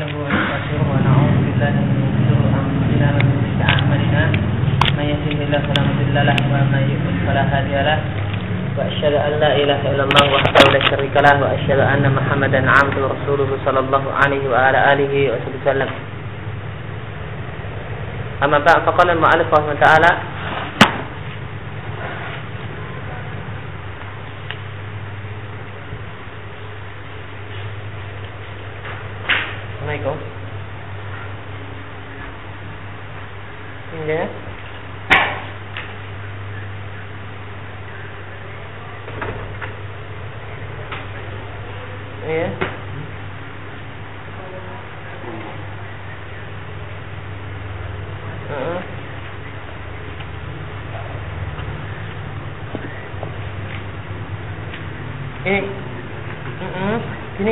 نستعينه ونستغفره ونعوذ بالله من شرور أنفسنا ومن سيئات أعمالنا. من يهده الله فلا مضل له ومن يضلل فلا هادي له. وأشهد أن لا إله إلا الله وحده لا شريك له وأشهد أن محمدا عبده ورسوله صلى الله عليه وعلى آله وصحبه وسلم. أما بعد فقال المؤلف رحمه الله تعالى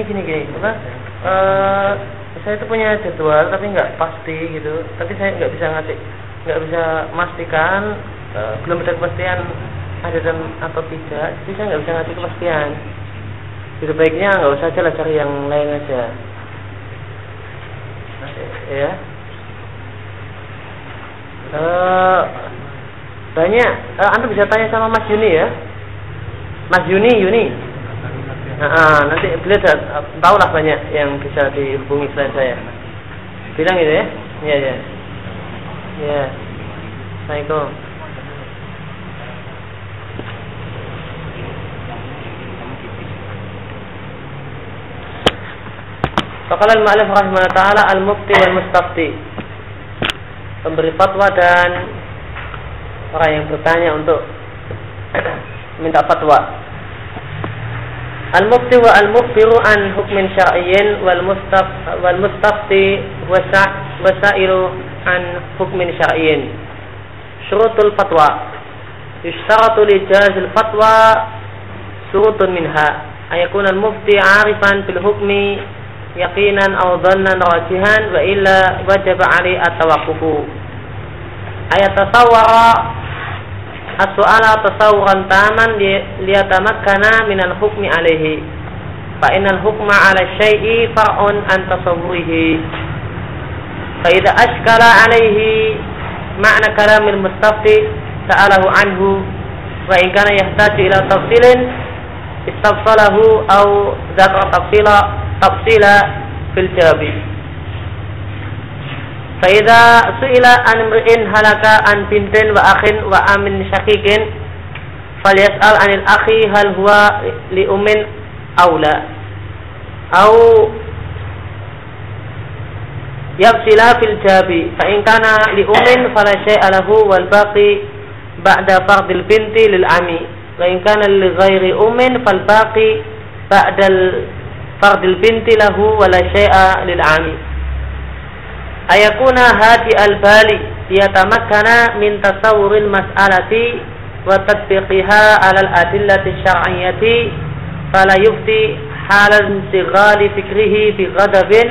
gini gini. Apa? Uh, saya itu punya jadwal tapi nggak pasti gitu. Tapi saya nggak bisa ngasih nggak bisa memastikan e, belum ada kepastian ada dan atau tidak. Jadi saya nggak bisa ngasih kepastian. Jadi baiknya nggak usah aja lah cari yang lain aja. Ya. E, banyak e, anda bisa tanya sama Mas Yuni ya. Mas Yuni Yuni Nah, nanti beliau tahu lah banyak yang bisa dihubungi selain saya. Bilang gitu ya? Iya, iya. Iya. Assalamualaikum. Faqala al-ma'alif rahimahullah ta'ala al-mufti wal mustafti Pemberi fatwa dan orang yang bertanya untuk minta fatwa Al-mufti wa al-mukhbiru an hukmin syar'iyyin wal mustaf wal mustafti wasailu an hukmin syar'iyyin. Syurutul fatwa. Yushtaratu li jazil fatwa surutun minha ayakun al-mufti 'arifan bil hukmi yaqinan aw dhannan rajihan wa illa as-su'ala tasawuran taman liyatamakkana minal hukmi alaihi fa innal hukma ala syai'i far'un an tasawwurihi fa idza ashkala alaihi ma'na kalamil mustafti sa'alahu anhu wa in kana yahtaju ila tafsilin istafsalahu aw dzakara tafsila tafsila fil jawabi Faida suila an mri'in halaka an bintin wa akhin wa amin syakikin falyas'al anil akhi hal huwa li umin aula au yafsila fil jabi fa in kana li umin fala syai'a lahu wal baqi ba'da fardil binti lil ami wa in kana li ghairi umin fal baqi ba'da fardil binti lahu wala syai'a lil ami ayakuna hadi al-bali yatamakkana min tasawuril mas'alati wa tatbiqiha 'ala al-adillati syar'iyyati fala yufti halan sighali fikrihi bi ghadabin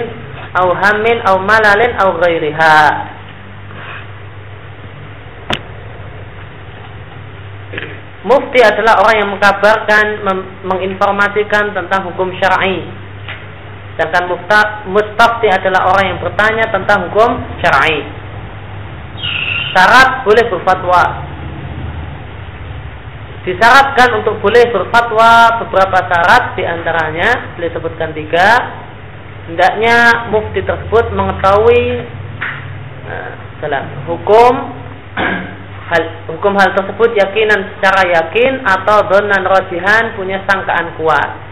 aw hammin aw malalin aw ghairiha. Mufti adalah orang yang mengkabarkan, menginformasikan tentang hukum syar'i Sedangkan mustafti adalah orang yang bertanya tentang hukum syar'i. Syarat boleh berfatwa. Disyaratkan untuk boleh berfatwa beberapa syarat di antaranya boleh sebutkan tiga. Hendaknya mufti tersebut mengetahui uh, hukum hal hukum hal tersebut yakinan secara yakin atau donan rojihan punya sangkaan kuat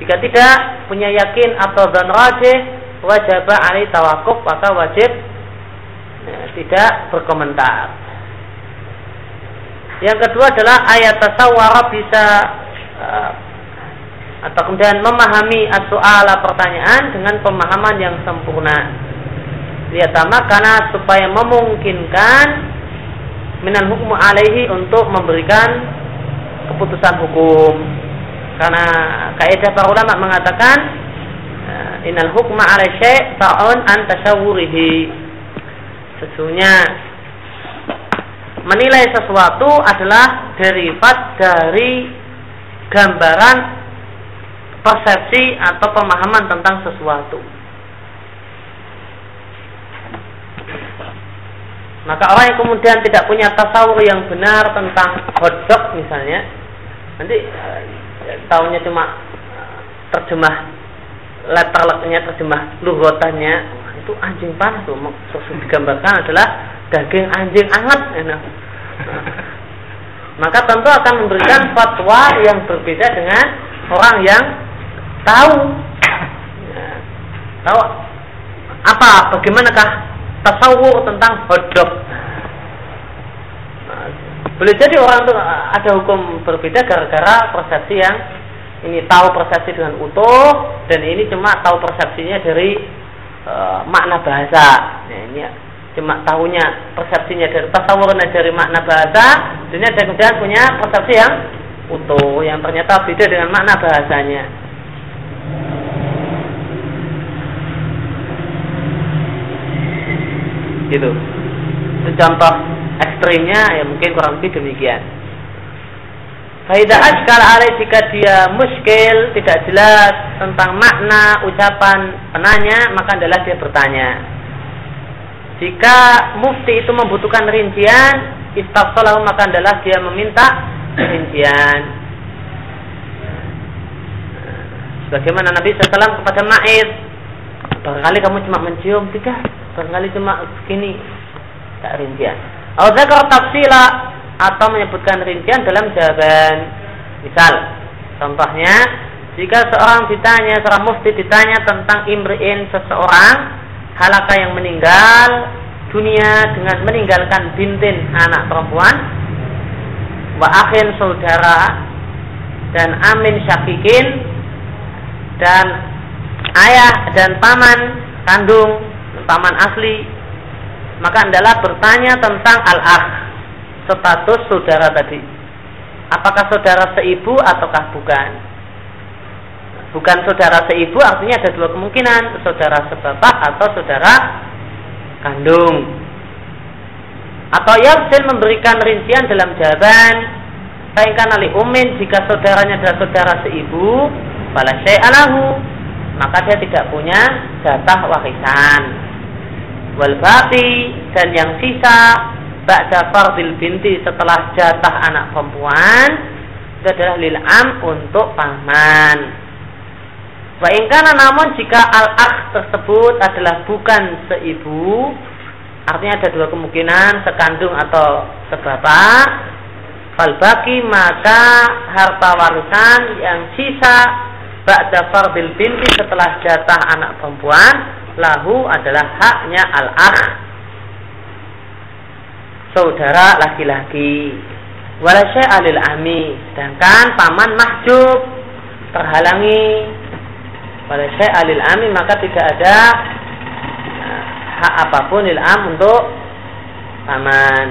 jika tidak punya yakin atau dan rajih, wajib alai tawakuf maka wajib ya, tidak berkomentar. Yang kedua adalah ayat tasawwara bisa uh, atau kemudian memahami as-soala pertanyaan dengan pemahaman yang sempurna. Lihatama karena supaya memungkinkan minal hukmu alaihi untuk memberikan keputusan hukum karena kaidah para ulama mengatakan eh, inal hukma ala syai' ta'un an tasawwurihi. Sesungguhnya menilai sesuatu adalah derivat dari gambaran persepsi atau pemahaman tentang sesuatu. Maka orang yang kemudian tidak punya tasawur yang benar tentang hotdog misalnya, nanti eh, tahunya cuma terjemah letter-letternya terjemah lugotannya. Itu anjing panas tuh maksud digambarkan adalah daging anjing hangat enak. maka tentu akan memberikan fatwa yang berbeda dengan orang yang tahu. Ya, tahu apa bagaimanakah tasawur tentang hodok boleh jadi orang itu ada hukum berbeda gara-gara persepsi yang ini tahu persepsi dengan utuh dan ini cuma tahu persepsinya dari e, makna bahasa. Nah, ini cuma tahunya persepsinya dari tasawurnya dari makna bahasa dan ada kemudian punya persepsi yang utuh yang ternyata beda dengan makna bahasanya. Gitu. Itu contoh ekstrimnya ya mungkin kurang lebih demikian Faida askal alaih jika dia muskil tidak jelas tentang makna ucapan penanya maka adalah dia bertanya. Jika mufti itu membutuhkan rincian, istafsalahu maka adalah dia meminta rincian. Bagaimana Nabi SAW kepada Ma'id Barangkali kamu cuma mencium Tidak Barangkali cuma begini Tak rincian Al-Zakar tafsila Atau menyebutkan rincian dalam jawaban. Misal Contohnya Jika seorang ditanya Seorang mufti ditanya tentang imri'in seseorang Halaka yang meninggal Dunia dengan meninggalkan bintin anak perempuan Wa akhin saudara Dan amin syakikin dan ayah dan paman kandung paman asli maka adalah bertanya tentang al-akh status saudara tadi. Apakah saudara seibu ataukah bukan? Bukan saudara seibu artinya ada dua kemungkinan saudara sebapak atau saudara kandung. Atau Yarsin memberikan rincian dalam jawaban Saingkan ali umin jika saudaranya adalah saudara seibu fala syai'alahu maka dia tidak punya jatah warisan wal baqi dan yang sisa ba'da fardil binti setelah jatah anak perempuan itu adalah lil am untuk paman. Wa ingkana namun jika al akh tersebut adalah bukan seibu artinya ada dua kemungkinan sekandung atau sebapak fal baki maka harta warisan yang sisa ba'da fardil binti setelah jatah anak perempuan lahu adalah haknya al-akh. Saudara laki-laki. Wala alil ami. Sedangkan paman mahjub. Terhalangi. Wala alil ami maka tidak ada eh, hak apa pun lil am untuk paman.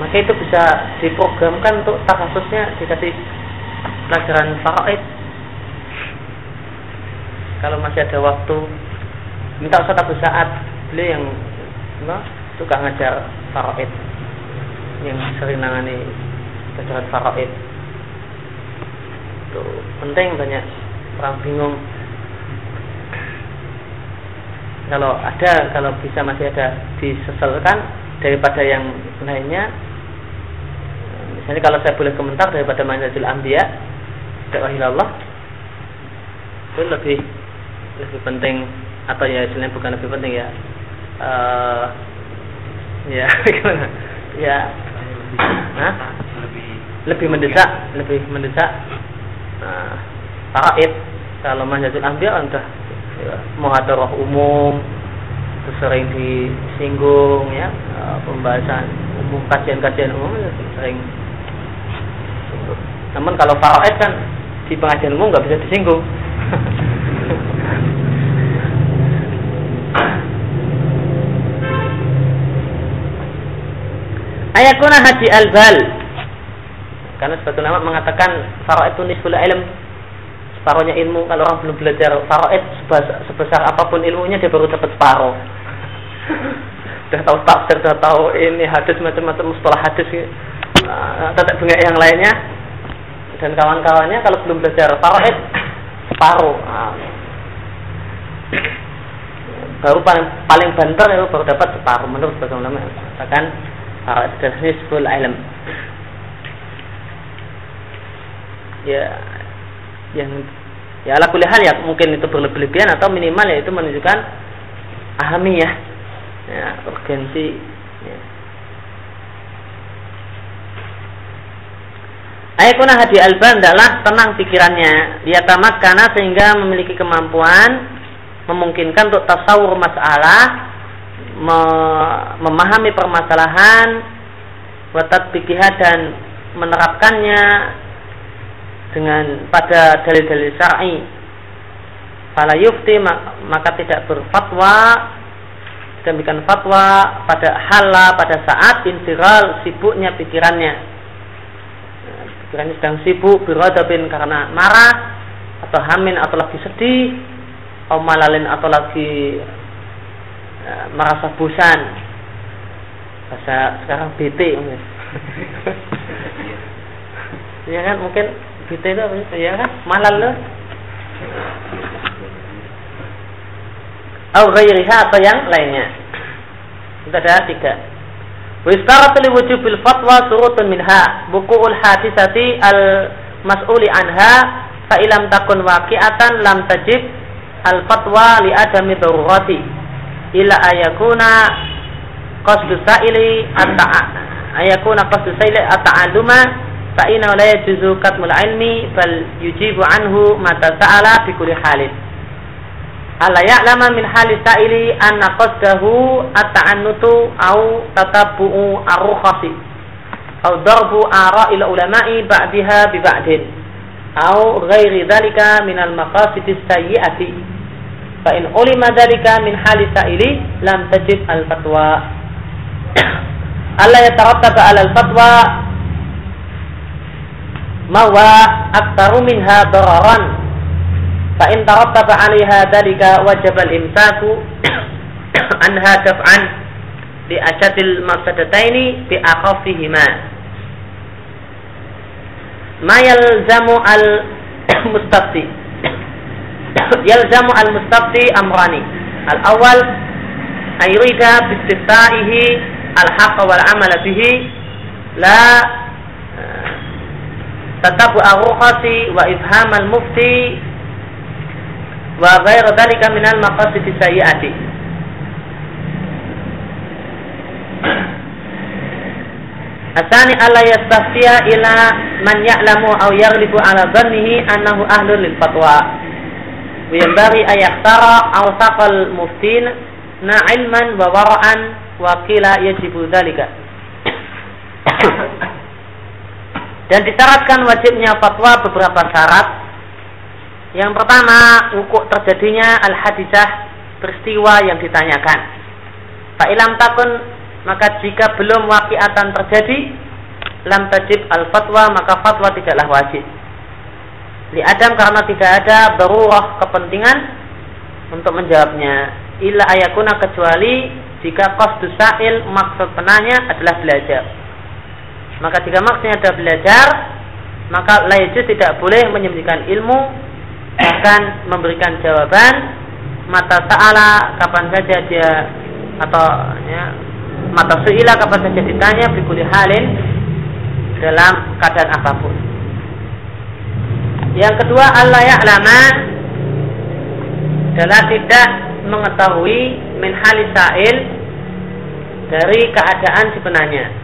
Maka itu bisa diprogramkan untuk kasusnya dikasih pelajaran faraid. Kalau masih ada waktu minta Ustaz Abu Sa'ad beliau yang no, suka ngajar faraid. Yang sering nangani pelajaran faraid. Itu penting banyak orang bingung. Kalau ada kalau bisa masih ada disesalkan daripada yang lainnya. Misalnya kalau saya boleh komentar daripada Manhajul Anbiya dakwah Allah itu lebih lebih penting atau ya istilahnya bukan lebih penting ya uh, ya gimana? Ya Hah? lebih mendesak lebih mendesak nah, faraid. Kalau Manhajul Anbiya udah ya, muhadarah umum sering disinggung ya uh, pembahasan umum kajian-kajian umum sering namun kalau faraid kan di pengajian umum nggak bisa disinggung. Ayakuna haji al-bal. Karena sebagian ulama mengatakan faraid itu nisful ilm. Separuhnya ilmu kalau orang belum belajar faraid sebesar, sebesar apa pun ilmunya dia baru dapat separuh. sudah tahu tafsir, sudah tahu ini hadis macam-macam mustalah hadis, uh, tata yang lainnya dan kawan-kawannya kalau belum belajar faraid separuh. Nah, baru paling paling banter itu baru dapat separuh menurut sebagian ulama katakan para nisful ilm. Ya yang ya ala kulli hal ya mungkin itu berlebihan atau minimal ya itu menunjukkan ahamiyah ya urgensi ya. Ayakuna hadi alban adalah tenang pikirannya. Dia tamat karena sehingga memiliki kemampuan memungkinkan untuk tasawur masalah me memahami permasalahan watat pikihah dan menerapkannya dengan pada dalil-dalil syar'i. Fala yufti maka tidak berfatwa demikian fatwa pada hala pada saat insiral sibuknya pikirannya pikirannya sedang sibuk biradabin karena marah atau hamin atau lagi sedih atau malalin atau lagi e, merasa bosan. Bahasa sekarang bete ya. Kan? Mungkin kita itu ya kan? Malal lo atau ghairiha atau yang lainnya? Itu ada tiga Wistarat li wujubil fatwa surutun minha. Bukuul hadisati al mas'uli anha fa ilam takun waqi'atan lam tajib al fatwa li adami darurati. Ila ayakuna qasdu sa'ili at-ta'a ayakuna qasdu sa'ili at-ta'aluma fa la yajuzu katmul ilmi yujibu anhu mata sa'ala bi halin alla ya'lama min hali sa'ili anna qasdahu at-ta'annutu au tatabbu'u ar-rukhasi. Au darbu ara'il ulama'i ba'daha bi ba'din. Au ghairi dhalika min al-maqasid as-sayyi'ati. Fa in ulima dhalika min hali sa'ili lam tajib al-fatwa. Alla yatarattaba 'ala al-fatwa mawa aktaru minha dararan fa in tarattaba 'alaiha dalika wajib al-imsaku anha daf'an li ashadil mafsadataini bi akhafihima ma yalzamu al mustafti yalzamu al mustafti amrani al awal ayrida bi istifta'ihi al haqq wal amala bihi la tatabu ar-rukhasi wa ifham al-mufti wa ghair dhalika min al-maqasid sayyiati Asani alla yastaftiya ila man ya'lamu aw yaghlibu ala dhannihi annahu ahlun lil fatwa. Wa yanbaghi ay yakhtara aw muftin na ilman wa wara'an wa qila yajibu dhalika. Dan disyaratkan wajibnya fatwa beberapa syarat. Yang pertama, ukuk terjadinya al-hadisah peristiwa yang ditanyakan. Pak ilam takun maka jika belum wakiatan terjadi lam tajib al-fatwa maka fatwa tidaklah wajib. Di Adam karena tidak ada berurah kepentingan untuk menjawabnya. Illa ayakuna kecuali jika qasdu sa'il maksud penanya adalah belajar maka jika maksudnya ada belajar, maka laizu tidak boleh menyembunyikan ilmu, bahkan memberikan jawaban mata ta'ala kapan saja dia atau ya, mata suila kapan saja ditanya bikuli halin dalam keadaan apa pun. Yang kedua Allah ya'lama adalah tidak mengetahui min halisail dari keadaan si penanya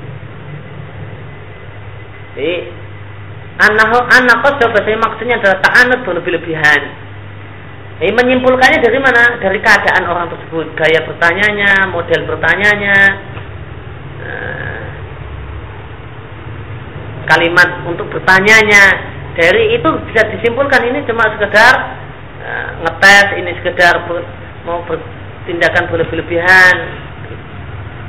jadi anak qasd bahasa maksudnya adalah ta'anud berlebih-lebihan. Jadi menyimpulkannya dari mana? Dari keadaan orang tersebut, gaya bertanyanya, model bertanyanya, eh, kalimat untuk bertanyanya. Dari itu bisa disimpulkan ini cuma sekedar uh, ngetes, ini sekedar ber, mau bertindakan berlebih-lebihan.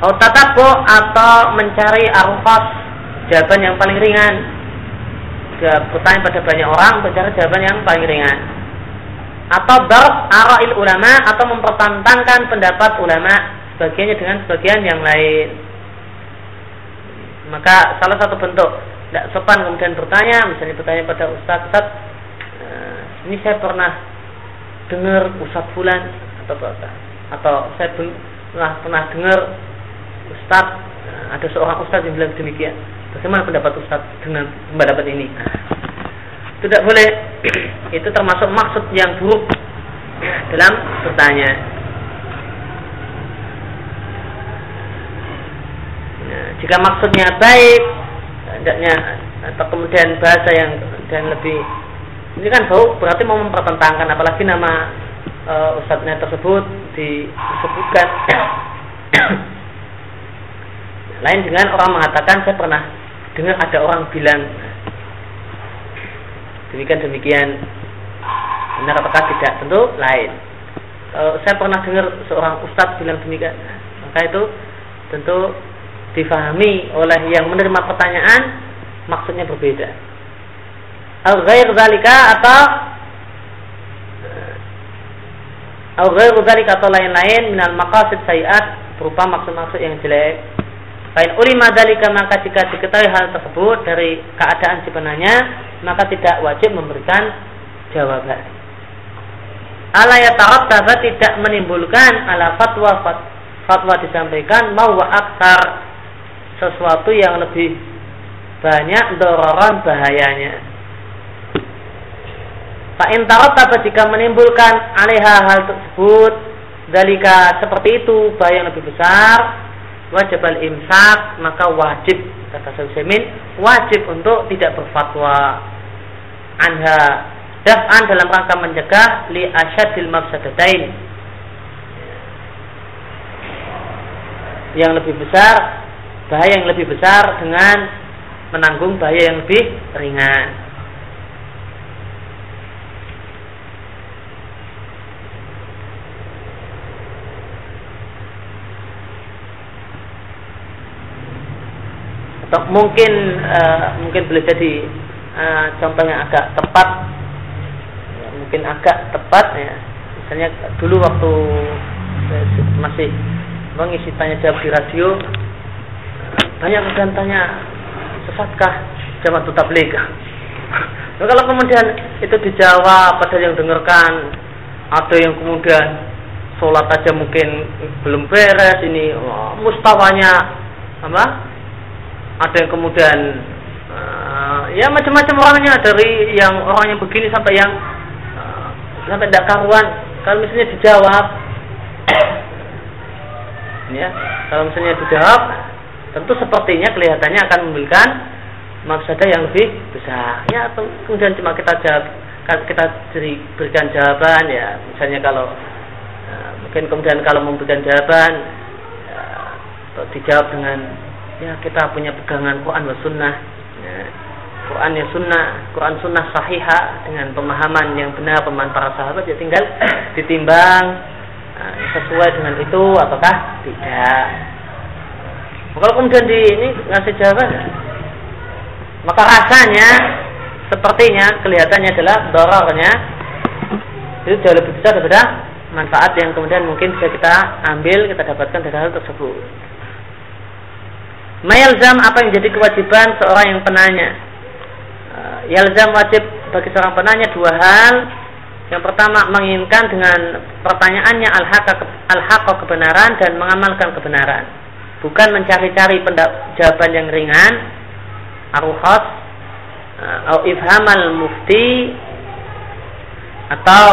Oh, tatabo atau mencari arufas jawaban yang paling ringan bertanya pada banyak orang mencari jawaban yang paling ringan. Atau darb arail ulama atau mempertentangkan pendapat ulama sebagiannya dengan sebagian yang lain. Maka salah satu bentuk tidak sopan kemudian bertanya misalnya bertanya pada ustaz ustaz eh, ini saya pernah dengar ustaz fulan atau atau saya pernah pernah dengar Ustaz ada seorang Ustaz yang bilang demikian. Bagaimana pendapat Ustaz dengan pendapat ini? Tidak boleh. Itu termasuk maksud yang buruk dalam bertanya. Nah, jika maksudnya baik, hendaknya atau kemudian bahasa yang dan lebih ini kan bau berarti mau mempertentangkan apalagi nama uh, ustadznya tersebut disebutkan lain dengan orang mengatakan saya pernah dengar ada orang bilang demikian demikian. Benar apakah tidak? Tentu lain. Uh, saya pernah dengar seorang ustadz bilang demikian maka itu tentu difahami oleh yang menerima pertanyaan maksudnya berbeda. Al-ghair zalika atau al-ghair zalika atau lain-lain minal maqasid sayiat berupa maksud-maksud yang jelek. Fain ulima dalika maka jika diketahui hal tersebut dari keadaan si penanya, maka tidak wajib memberikan jawaban. Ala yatarattaba tidak menimbulkan ala fatwa fatwa disampaikan mau aktar sesuatu yang lebih banyak dororan bahayanya. Fa'in tarotaba jika menimbulkan alaiha hal tersebut dalika seperti itu bahaya yang lebih besar wajib al imsak maka wajib kata Syaikhul wajib untuk tidak berfatwa. Anha daf'an dalam rangka mencegah li asyadil mafsadatain yang lebih besar bahaya yang lebih besar dengan menanggung bahaya yang lebih ringan atau mungkin uh, mungkin boleh jadi uh, contoh yang agak tepat. Ya, mungkin agak tepat ya. Misalnya dulu waktu masih mengisi tanya jawab di radio uh, banyak kemudian tanya sesatkah jamaah tabligh nah, kalau kemudian itu dijawab pada yang dengarkan ada yang kemudian sholat aja mungkin belum beres ini oh, mustawanya apa ada yang kemudian uh, ya macam-macam orangnya. Dari yang orangnya begini sampai yang uh, sampai tidak karuan. Kalau misalnya dijawab ya kalau misalnya dijawab tentu sepertinya kelihatannya akan memberikan maksudnya yang lebih besar. Ya atau kemudian cuma kita jawab kita berikan jawaban ya. Misalnya kalau uh, mungkin kemudian kalau memberikan jawaban uh, dijawab dengan ya kita punya pegangan Quran dan Sunnah. Ya. Quran ya Sunnah Quran Sunnah sahihah dengan pemahaman yang benar pemahaman para sahabat ya tinggal ditimbang nah, sesuai dengan itu ataukah tidak. Kalau kemudian di ini ngasih jawaban maka rasanya sepertinya kelihatannya adalah dorornya. Itu jauh lebih besar daripada manfaat yang kemudian mungkin bisa kita ambil kita dapatkan dari hal tersebut Mayalzam apa yang jadi kewajiban seorang yang penanya? Uh, yalzam wajib bagi seorang penanya dua hal. Yang pertama menginginkan dengan pertanyaannya al-haq kebenaran dan mengamalkan kebenaran. Bukan mencari-cari jawaban yang ringan, aruhas, uh, atau ifhamal mufti atau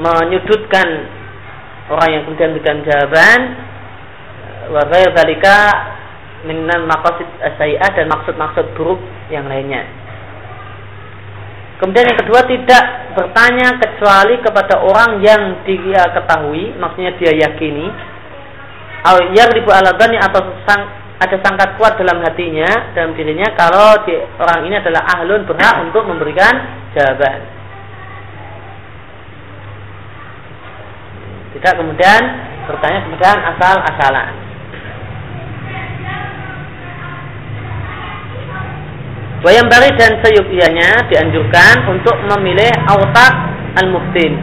menyudutkan orang yang kemudian memberikan jawaban wa ghair minan maqasid sayi'ah dan maksud-maksud buruk yang lainnya. Kemudian yang kedua tidak bertanya kecuali kepada orang yang dia ketahui, maksudnya dia yakini, yang ribu aladani atau sang, ada sangkat kuat dalam hatinya, dalam dirinya, kalau di, orang ini adalah ahlun berhak untuk memberikan jawaban. Tidak kemudian bertanya kemudian asal-asalan. Wayang bari dan seyukianya dianjurkan untuk memilih autak al-muftin.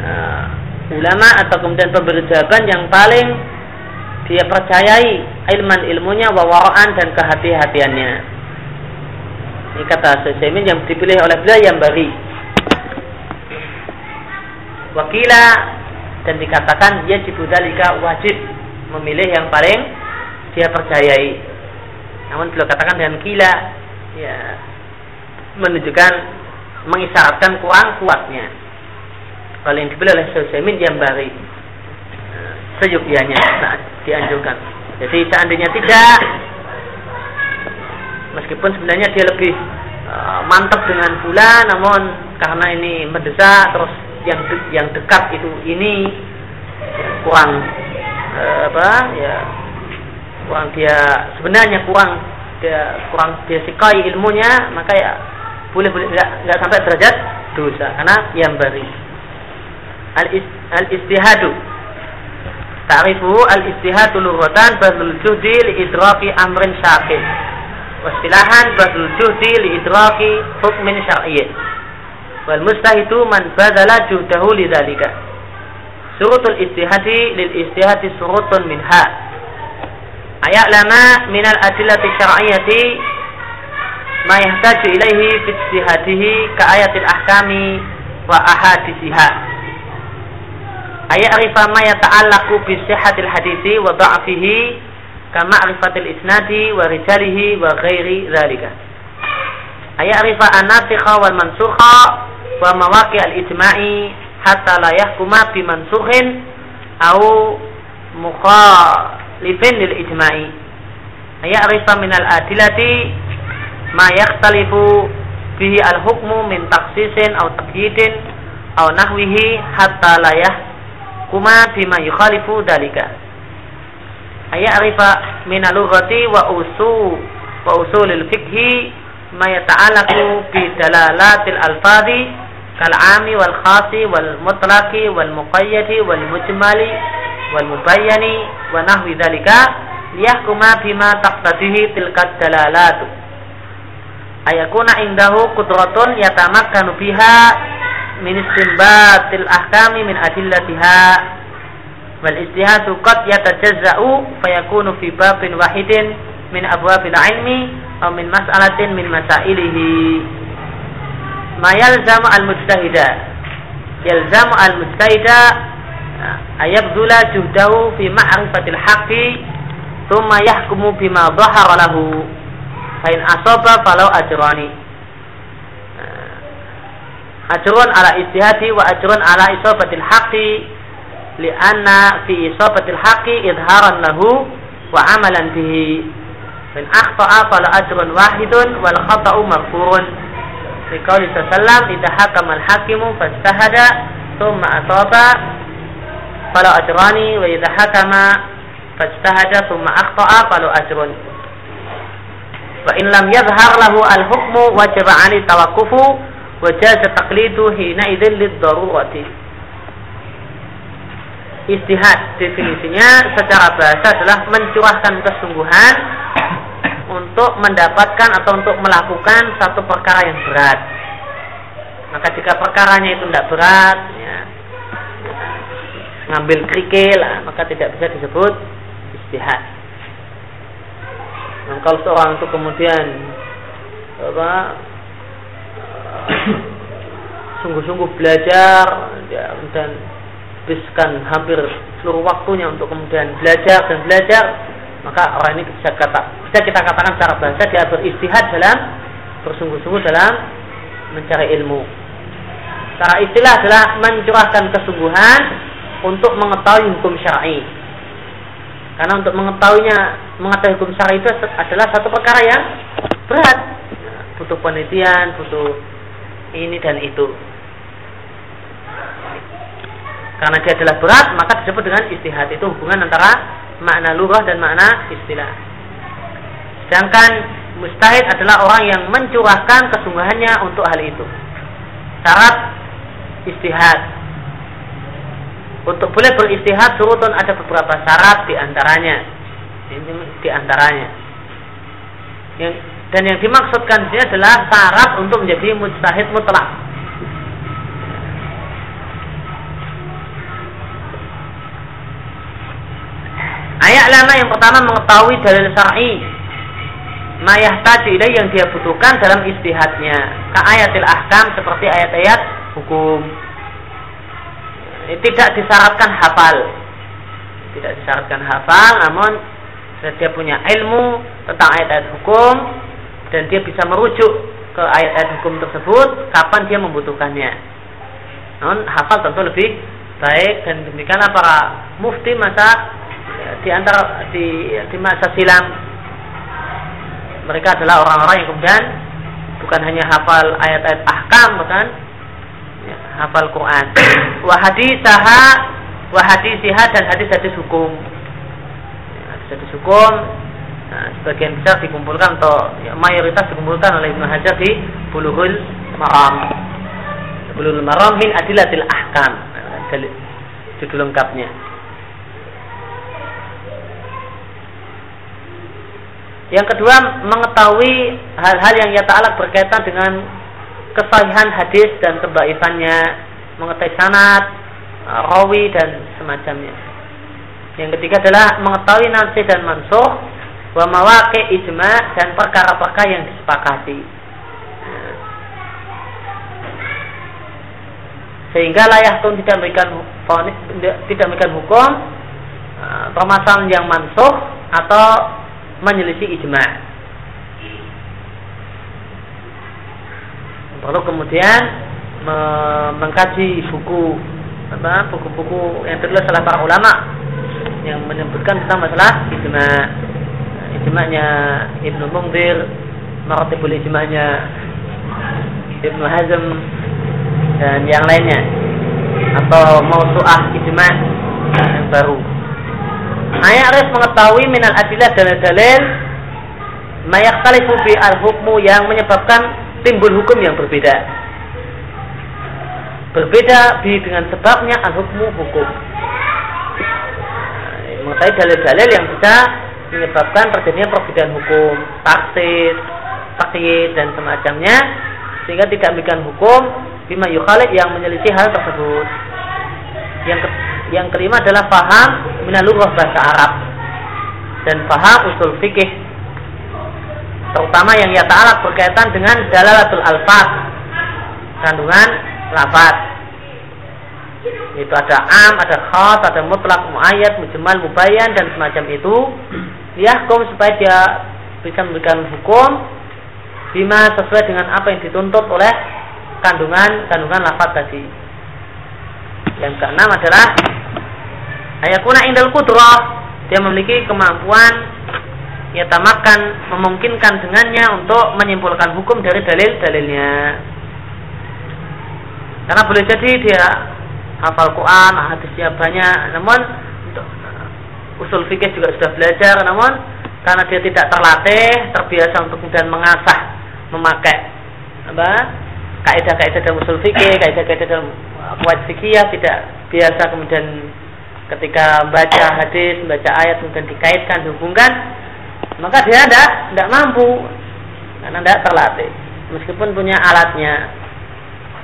Uh, ulama atau kemudian pemberi jawaban yang paling dia percayai ilman ilmunya, wawaraan dan kehati-hatiannya. Ini kata Syaikhmin yang dipilih oleh beliau yang bari. Wakila dan dikatakan ya dalika wajib memilih yang paling dia percayai. Namun beliau katakan dengan gila ya menunjukkan mengisyaratkan kurang kuatnya. Paling dipilih oleh Sulaiman yang bari nah, seyukianya saat dianjurkan. Jadi seandainya tidak meskipun sebenarnya dia lebih uh, mantap dengan bulan namun karena ini mendesak terus yang de yang dekat itu ini kurang uh, apa ya kurang dia sebenarnya kurang dia kurang dia sikai ilmunya maka ya boleh boleh nggak sampai derajat dosa karena yang beri al, al istihadu. Ta'rifu al istihadu lughatan badlul juhdi li idraki amrin syaqin wasilahan badlul juhdi li idraki hukmin syar'iyyin wal mustahidu man badala juhdahu lidzalika surutul istihadi lil istihadi surutun minha ayat lama minal adillati syar'iyyati ma yahtaju ilaihi fi istihadihi ka ayatil ahkami wa ahadisiha ayat arifa ma yata'allaqu bi sihhatil hadisi wa dha'fihi ka ma'rifatil isnadi wa rijalihi wa ghairi dzalika ayat arifa an-nasikha wal mansukha wa mawaqi' al-ijma'i hatta la yahkuma bi mansukhin au mukhalifin lil ijma'i ayat arifa min al-adilati ma yakhtalifu bihi al-hukmu min taksisin aw taqyidin aw nahwihi hatta la yahkuma bima yukhalifu dalika ayarifa min al-lughati wa usu wa usulil fiqhi ma yata'allaqu bi dalalatil alfadhi kal ami wal khasi wal mubayyani wa nahwi dalika liyahkuma bima taqtadihi tilka dalalatu. Ayakuna indahu kudratun yatamakkanu biha min istinbatil ahkami min adillatiha. Wal istihadu qad yatajazza'u fayakunu fi babin wahidin min abwabil ilmi aw min mas'alatin min masailihi. Al mujtahida yalzamu al mujtahida ayabdula juhdahu fi ma'rifatil haqqi thumma yahkumu bima dhahara lahu Fain asoba falau ajrani. Ajrun ala istihadi wa ajrun ala isobatil haqi lianna fi isobatil haqi idharan lahu wa amalan bihi. Fain akhta'a falau ajrun wahidun wal khata'u marfurun. Fi qawli sallam idha hakama al-hakimu fastahada thumma asaba hakama fastahada thumma akhta'a falau ajrun. Wa in lam yadhhar lahu al-hukmu wajib 'ali tawaqqufu wa jaza taqlidu hina idzin lid-darurati. Istihad definisinya secara bahasa adalah mencurahkan kesungguhan untuk mendapatkan atau untuk melakukan satu perkara yang berat. Maka jika perkaranya itu tidak berat, ya, ngambil kerikil, maka tidak bisa disebut istihad. Nah, kalau seorang itu kemudian apa sungguh-sungguh belajar ya, dan habiskan hampir seluruh waktunya untuk kemudian belajar dan belajar maka orang ini bisa kata bisa kita katakan secara bahasa dia beristihad dalam bersungguh-sungguh dalam mencari ilmu. Secara istilah adalah mencurahkan kesungguhan untuk mengetahui hukum syar'i. Karena untuk mengetahuinya, mengetahui hukum syar'i itu adalah satu perkara yang berat. Butuh penelitian, butuh ini dan itu. Karena dia adalah berat, maka disebut dengan istihad. Itu hubungan antara makna lurah dan makna istilah. Sedangkan mustahid adalah orang yang mencurahkan kesungguhannya untuk hal itu. Syarat istihad untuk boleh beristihad surutun ada beberapa syarat di antaranya. Di antaranya. Yang, dan yang dimaksudkan di sini adalah syarat untuk menjadi mujtahid mutlak. Ayat lama yang pertama mengetahui dalil syar'i mayah tadi yang dia butuhkan dalam istihadnya. Ka ayatil ahkam seperti ayat-ayat hukum tidak disyaratkan hafal. Tidak disyaratkan hafal, namun dia punya ilmu tentang ayat-ayat hukum dan dia bisa merujuk ke ayat-ayat hukum tersebut kapan dia membutuhkannya. Namun hafal tentu lebih baik dan demikianlah para mufti masa di antara di, di masa silam mereka adalah orang-orang yang kemudian bukan hanya hafal ayat-ayat ahkam bahkan ya, hafal Quran. Wa hadisaha wa hadisiha dan hadis-hadis hukum. Ya, hadis-hadis hukum nah, sebagian besar dikumpulkan atau ya, mayoritas dikumpulkan oleh Ibnu Hajar di Bulughul Maram. Bulughul Maram min adilatil ahkam. Nah, judul lengkapnya. Yang kedua, mengetahui hal-hal yang ya ta'ala berkaitan dengan kesahihan hadis dan kebaikannya, mengetahui sanat, rawi dan semacamnya. Yang ketiga adalah mengetahui nasi dan mansuh, wa ijma dan perkara-perkara yang disepakati. Sehingga layak pun tidak memberikan tidak memberikan hukum eh, permasalahan yang mansuh atau menyelisih ijma. Lalu kemudian me mengkaji buku apa buku-buku yang tertulis oleh para ulama yang menyebutkan tentang masalah ijma. Ijma'nya Ibnu Mungdir, maratibul ijma'nya Ibnu Hazm dan yang lainnya atau mausu'ah ijma' yang baru harus mengetahui minal adilah dalil-dalil mayaktalifu fi al-hukmu yang menyebabkan timbul hukum yang berbeda. Berbeda bi dengan sebabnya al-hukmu hukum. Nah, mengetahui dalil-dalil yang bisa menyebabkan terjadinya perbedaan hukum, taksis, takyid dan semacamnya sehingga tidak memberikan hukum bima yukhalif yang menyelisih hal tersebut. Yang yang kelima adalah paham minalughah bahasa Arab dan paham usul fikih terutama yang ya ta'ala berkaitan dengan dalalatul alfaz. Kandungan lafaz. Itu ada am, ada khas, ada mutlak, muayat, mujmal, mubayan dan semacam itu. Yahkum supaya dia bisa memberikan hukum bima sesuai dengan apa yang dituntut oleh kandungan kandungan lafaz tadi. Yang keenam adalah ayakuna indal kudrah dia memiliki kemampuan ya tamakan memungkinkan dengannya untuk menyimpulkan hukum dari dalil-dalilnya. Karena boleh jadi dia hafal Quran hadisnya banyak namun untuk uh, usul fikih juga sudah belajar namun karena dia tidak terlatih terbiasa untuk kemudian mengasah memakai apa kaidah-kaidah dalam usul fikih kaidah-kaidah dalam kuat fikih tidak biasa kemudian ketika baca hadis, baca ayat kemudian dikaitkan, dihubungkan, maka dia tidak tidak mampu karena tidak terlatih. Meskipun punya alatnya,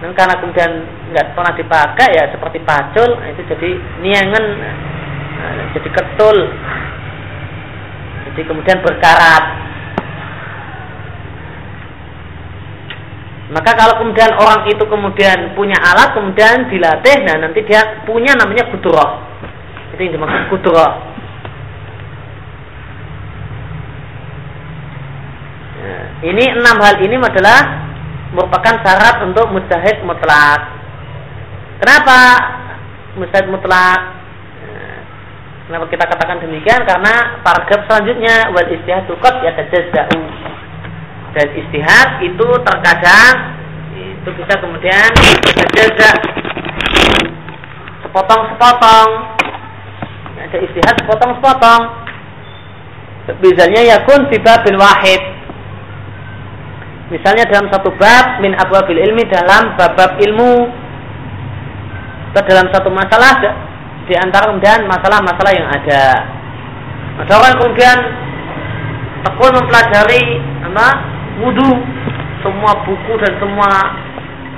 dan karena kemudian nggak pernah dipakai ya seperti pacul, itu jadi niangan, nah, jadi ketul, jadi kemudian berkarat. Maka kalau kemudian orang itu kemudian punya alat, kemudian dilatih, nah nanti dia punya namanya kudroh. Itu yang dimaksud kudra. Ya, ini enam hal ini adalah merupakan syarat untuk mujahid mutlak. Kenapa mujahid mutlak? Kenapa kita katakan demikian? Karena paragraf selanjutnya wal istihad qad yatajazza'u. Dan istihad itu terkadang itu bisa kemudian terjajah sepotong-sepotong ada istihad sepotong-sepotong. Misalnya yakun tiba bil wahid. Misalnya dalam satu bab min abwabil ilmi dalam bab-bab ilmu. Atau dalam satu masalah di antara kemudian masalah-masalah yang ada. Ada orang kemudian tekun mempelajari apa wudhu semua buku dan semua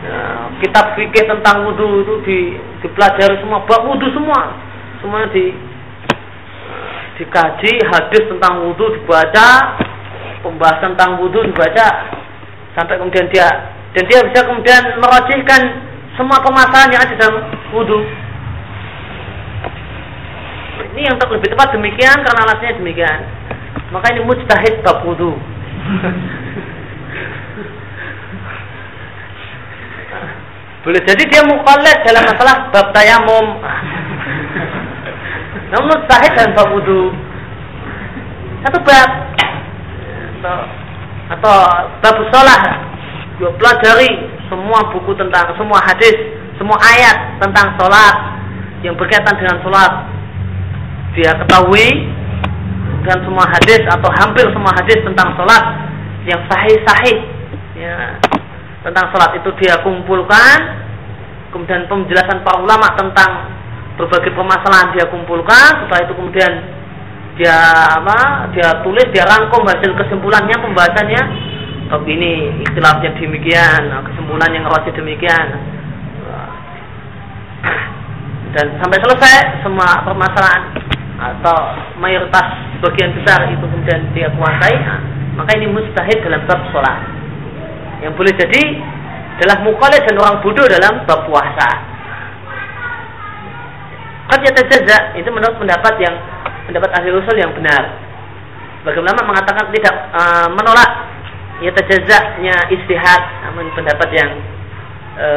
ya, kitab fikih tentang wudhu itu di, dipelajari semua. Bab wudhu semua. Semua di dikaji hadis tentang wudhu dibaca pembahasan tentang wudhu dibaca sampai kemudian dia dan dia bisa kemudian merojihkan semua permasalahan yang ada dalam wudhu ini yang lebih tepat demikian karena alasnya demikian. Maka ini mujtahid bab wudu. Boleh jadi dia mukallad dalam masalah bab tayamum. Namun mustahid dalam bab wudu. Satu bab atau, bab sholat. Dia pelajari semua buku tentang semua hadis, semua ayat tentang sholat yang berkaitan dengan sholat. Dia ketahui dengan semua hadis atau hampir semua hadis tentang sholat yang sahih-sahih. Ya, tentang sholat itu dia kumpulkan kemudian penjelasan para ulama tentang berbagai permasalahan dia kumpulkan setelah itu kemudian dia apa dia tulis dia rangkum hasil kesimpulannya pembahasannya. Tapi ini istilahnya demikian kesimpulan yang wajib demikian. Dan sampai selesai semua permasalahan atau mayoritas bagian besar itu kemudian dia kuasai nah, maka ini mustahil dalam bab sholat. Yang boleh jadi adalah mukhalif dan orang bodoh dalam bab puasa. Qad yatajaza itu menurut pendapat yang pendapat ahli usul yang benar. Bagaimana mengatakan tidak e, menolak yatajazanya istihad namun pendapat yang e,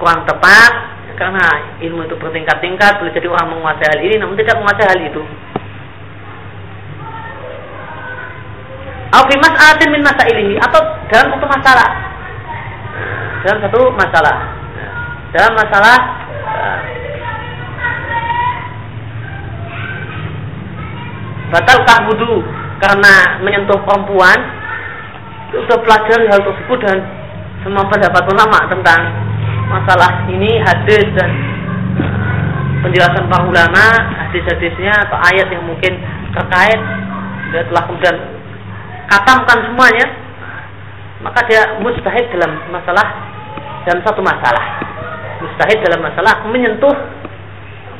kurang tepat karena ilmu itu bertingkat-tingkat boleh jadi orang menguasai hal ini namun tidak menguasai hal itu Au mas'alatin min masailihi atau dalam satu masalah. Dalam satu masalah. Dalam masalah batalkah wudhu karena menyentuh perempuan sudah pelajari hal tersebut dan semua pendapat ulama tentang masalah ini hadis dan penjelasan para ulama hadis-hadisnya atau ayat yang mungkin terkait dia telah kemudian katamkan semuanya maka dia mustahil dalam masalah dalam satu masalah. Mustahil dalam masalah menyentuh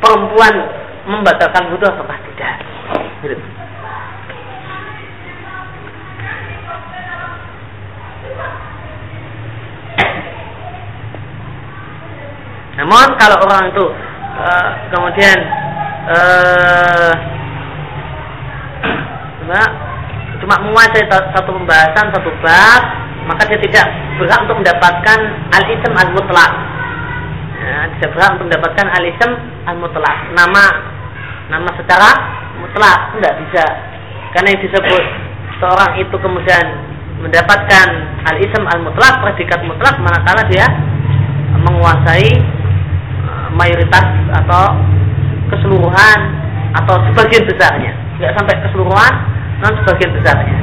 perempuan membatalkan wudhu apakah gitu. Namun kalau orang itu uh, kemudian uh, cuma menguasai satu pembahasan satu bab maka dia tidak berhak untuk mendapatkan al-ism al-mutlak ya, tidak berhak untuk mendapatkan al-ism al-mutlak nama nama secara mutlak tidak bisa karena yang disebut seorang itu kemudian mendapatkan al-ism al-mutlak predikat mutlak manakala dia menguasai eh, mayoritas atau keseluruhan atau sebagian besarnya tidak sampai keseluruhan non sebagian besarnya.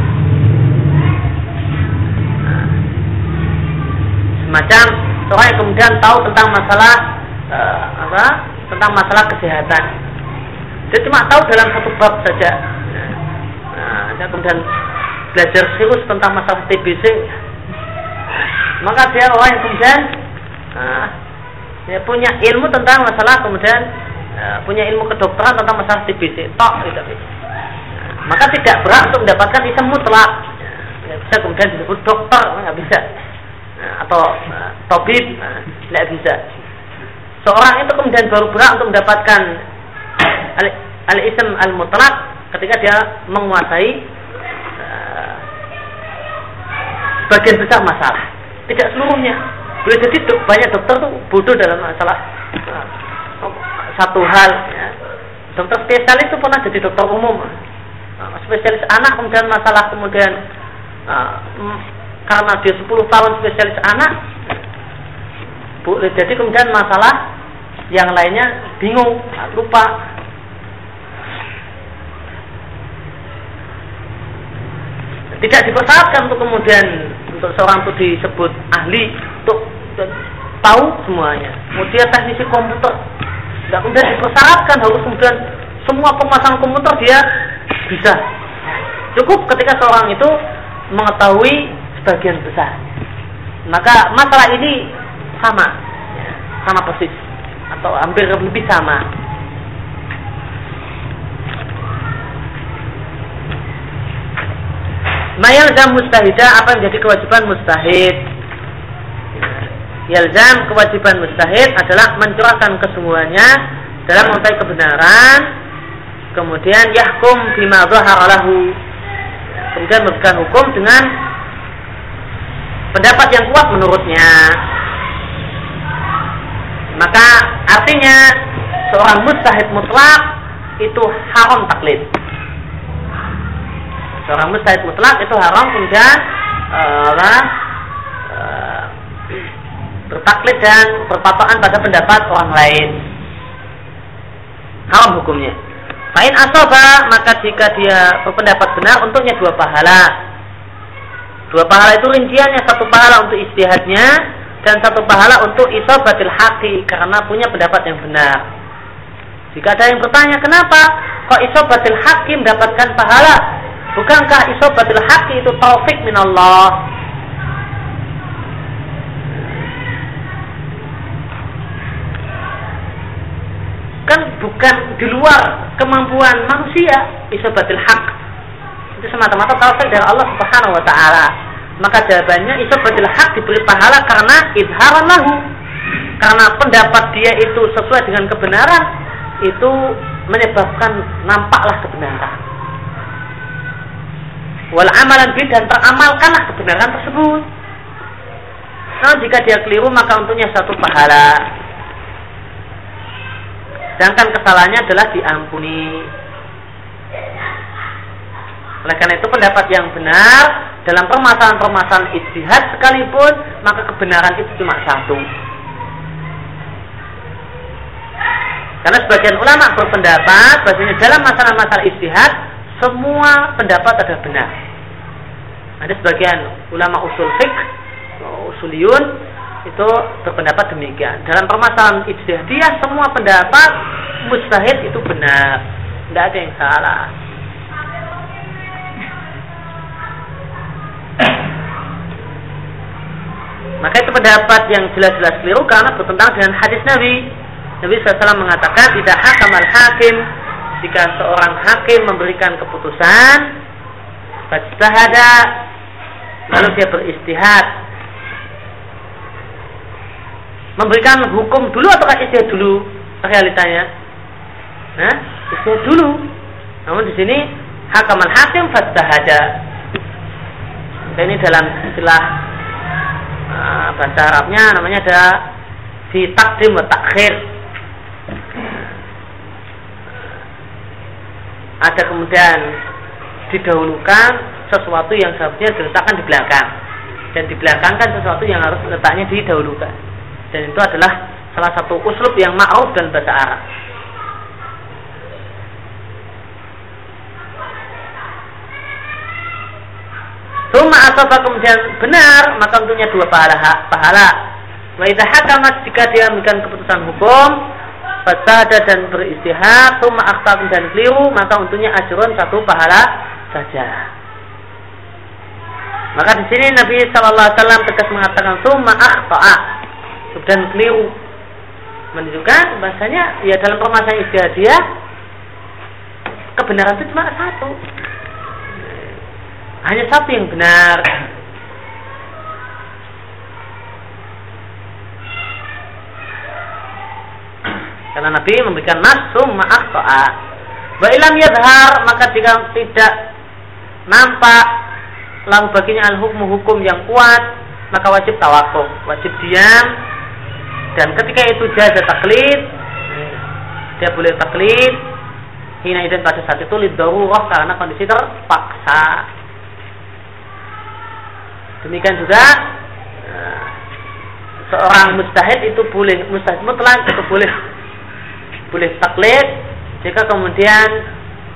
Nah, semacam seorang yang kemudian tahu tentang masalah uh, apa? Tentang masalah kesehatan. Dia cuma tahu dalam satu bab saja. Nah, dia kemudian belajar serius tentang masalah TBC. Maka dia orang yang kemudian uh, dia punya ilmu tentang masalah kemudian uh, punya ilmu kedokteran tentang masalah TBC. Tok, tidak bisa maka tidak berhak untuk mendapatkan isem mutlak ya, bisa kemudian disebut dokter nggak bisa nah, atau uh, tabib nggak bisa seorang itu kemudian baru berhak untuk mendapatkan al, al ism al mutlak ketika dia menguasai uh, sebagian besar masalah. Tidak seluruhnya. Boleh jadi banyak dokter tuh bodoh dalam masalah uh, satu hal ya. dokter spesialis itu pernah jadi dokter umum. Nah, spesialis anak kemudian masalah kemudian uh, karena dia 10 tahun spesialis anak boleh jadi kemudian masalah yang lainnya bingung lupa tidak dipersyaratkan untuk kemudian untuk seorang itu disebut ahli untuk tahu semuanya kemudian teknisi komputer tidak kemudian dipersyaratkan harus kemudian semua pemasangan komputer dia bisa. Cukup ketika seorang itu mengetahui sebagian besar. Maka masalah ini sama, ya, sama persis atau hampir lebih sama. Mayalzam mustahidah apa yang menjadi kewajiban mustahid? Yalzam kewajiban mustahid adalah mencurahkan kesemuanya dalam mengetahui kebenaran kemudian yahkum bima dhaharalahu kemudian memberikan hukum dengan pendapat yang kuat menurutnya. Maka artinya seorang mustahid mutlak itu haram taklid seorang mustahid mutlak itu haram kemudian uh, bertaklid dan berpatokan pada pendapat orang lain. Haram hukumnya. Lain asoba maka jika dia berpendapat benar untuknya dua pahala. Dua pahala itu rinciannya satu pahala untuk istihadnya dan satu pahala untuk isobatil haki karena punya pendapat yang benar. Jika ada yang bertanya kenapa kok isobatil haki mendapatkan pahala bukankah isobatil haki itu taufik min Allah kan bukan di luar kemampuan manusia isobatil hak itu semata-mata taufik dari Allah Subhanahu wa taala. Maka jawabannya isobatil hak diberi pahala karena idharan lahu. Karena pendapat dia itu sesuai dengan kebenaran itu menyebabkan nampaklah kebenaran wal amalan bid dan teramalkanlah kebenaran tersebut nah jika dia keliru maka untuknya satu pahala Sedangkan kesalahannya adalah diampuni. Oleh karena itu pendapat yang benar dalam permasalahan-permasalahan istihad sekalipun maka kebenaran itu cuma satu. Karena sebagian ulama berpendapat bahwasanya dalam masalah-masalah istihad semua pendapat adalah benar. Ada sebagian ulama usul fiqh, usuliyun itu berpendapat demikian. Dalam permasalahan ijtihadiyah semua pendapat mustahid itu benar. Tidak ada yang salah. Maka itu pendapat yang jelas-jelas keliru karena bertentangan dengan hadis Nabi. Nabi SAW mengatakan tidak hakam al hakim jika seorang hakim memberikan keputusan, ada lalu dia beristihad memberikan hukum dulu atau istihad dulu realitanya? Nah, istihad dulu. Namun di sini hakaman hakim fastahada. Ini dalam istilah uh, bahasa Arabnya namanya ada di takdim wa takhir. Ada kemudian didahulukan sesuatu yang seharusnya diletakkan di belakang dan di belakang kan sesuatu yang harus letaknya didahulukan dan itu adalah salah satu uslub yang ma'ruf dan bahasa Arab. Suma asaba kemudian benar maka tentunya dua pahala pahala. Wa idza hakamat jika dia memberikan keputusan hukum fasada dan beristihad suma akhta dan keliru maka untuknya ajrun satu pahala saja. Maka di sini Nabi Shallallahu Alaihi Wasallam tegas mengatakan summa akhta'a. Dan keliru menunjukkan bahasanya ya dalam permasalahan dia kebenaran itu cuma satu. Hanya satu yang benar. Karena Nabi memberikan nasum maaf toa wa ilam yadhar maka jika tidak nampak lalu baginya al hukum yang kuat maka wajib tawakuf wajib diam. Dan ketika itu jaza taklid dia boleh taklid hina idin pada saat itu lid darurah karena kondisi terpaksa. Demikian juga eh, seorang mustahid itu boleh mustahid mutlak itu boleh boleh taklid jika kemudian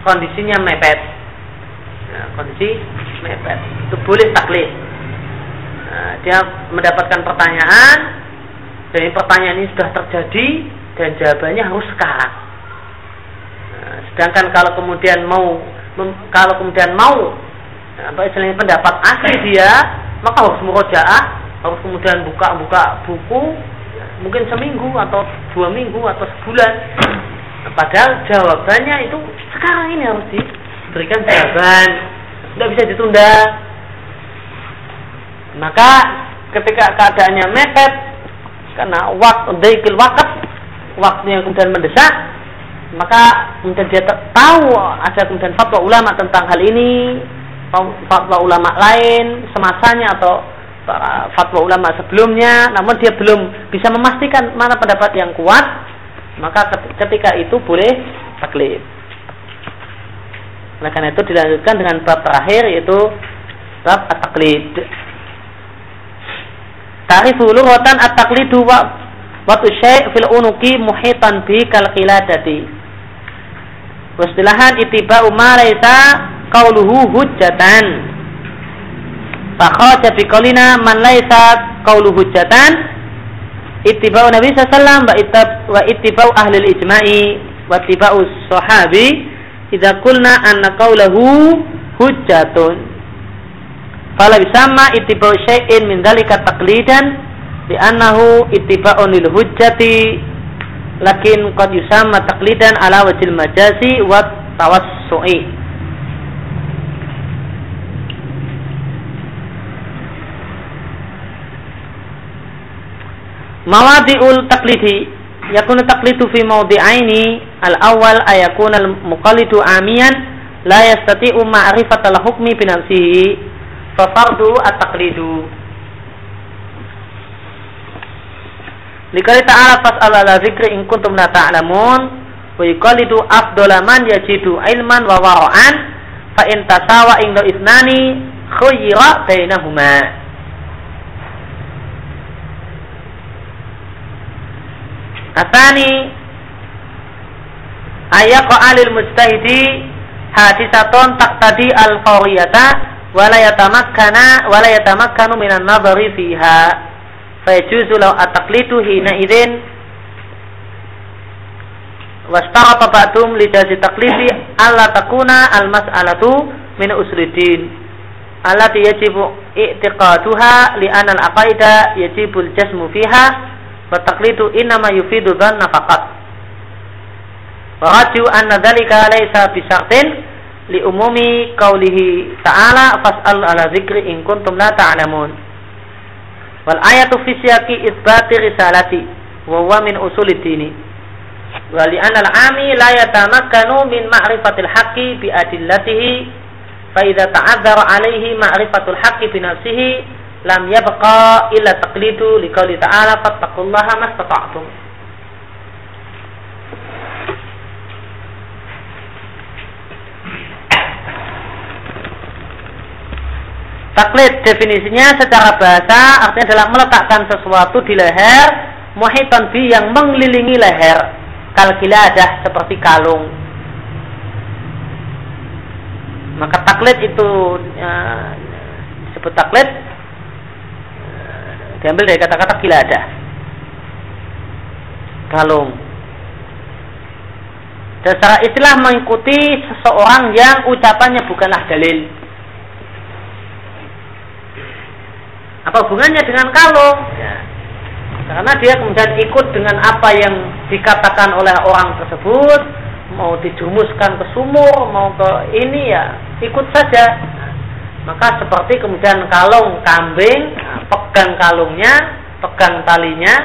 kondisinya mepet. Nah, kondisi mepet itu boleh taklid nah, dia mendapatkan pertanyaan dan pertanyaan ini sudah terjadi dan jawabannya harus sekarang. Nah, sedangkan kalau kemudian mau kalau kemudian mau apa istilahnya pendapat asli dia, maka harus murojaah, harus kemudian buka-buka buku mungkin seminggu atau dua minggu atau sebulan. Nah, padahal jawabannya itu sekarang ini harus diberikan jawaban, tidak bisa ditunda. Maka ketika keadaannya mepet karena waktu daikil wakat waktu yang kemudian mendesak maka kemudian dia tahu ada kemudian fatwa ulama tentang hal ini fatwa ulama lain semasanya atau fatwa ulama sebelumnya namun dia belum bisa memastikan mana pendapat yang kuat maka ketika itu boleh taklid. Karena itu dilanjutkan dengan bab terakhir yaitu bab at-taklid Tarifu lughatan at-taqlidu wa wa syai' fil unuki muhitan bi kal qiladati Wastilahan itiba'u ma laisa qauluhu hujjatan. Fakhraja bi qaulina man laisa qauluhu hujjatan ittiba'u Nabi sallallahu wa ittiba'u ahli ijma'i wa ittiba'u sahabi idza qulna anna qaulahu hujjatun. Fala bisamma ittiba'u syai'in min dzalika taqlidan bi annahu ittiba'un lil hujjati lakin qad yusamma taqlidan ala wajil majazi wa tawassu'i. Mawadi'ul taklidi yakunu taklidu fi mawdi'aini al-awwal ayakun al-muqallidu amiyan la yastati'u ma'rifat al-hukmi bi fa fardu at-taqlidu. Likali ta'ala fas'al ala zikri in kuntum la ta'lamun wa yuqalidu afdala man yajidu ilman wa wara'an fa in tasawa inda isnani khuyira bainahuma. Atani ayat alil mujtahidi hadisatun taqtadi al fawriyata wala yatamakkana wala yatamakkanu minan nadhari fiha. Fayajuzu law ataqlidu hina idzin wastarata ba'dum li jazi taqlidi alla takuna al mas'alatu min usuluddin allati yajibu i'tiqaduha li anna al aqaida yajibu al jasmu fiha wa taqlidu innama yufidu dhanna faqat. Wa raju anna dhalika laysa bisartin li umumi qawlihi ta'ala fas'al ala dzikri in kuntum la ta'lamun Wal ayatu fi siyaqi isbati risalati wa huwa min usulid dini. Wa li anna al-ami la yatamakkanu min ma'rifatil haqqi bi adillatihi fa idza ta'adzara alaihi ma'rifatul haqqi bi nafsihi lam yabqa illa taqlidu liqauli ta'ala fattaqullaha mastata'tum. Taklid definisinya secara bahasa artinya adalah meletakkan sesuatu di leher muhitan bi yang mengelilingi leher kalkiladah seperti kalung. Maka taklid itu ya, disebut taklid diambil dari kata-kata kiladah. Kalung. Dan secara istilah mengikuti seseorang yang ucapannya bukanlah dalil Apa hubungannya dengan kalung? Ya. Karena dia kemudian ikut dengan apa yang dikatakan oleh orang tersebut, mau dijumuskan ke sumur, mau ke ini ya ikut saja. Maka seperti kemudian kalung kambing, pegang kalungnya, pegang talinya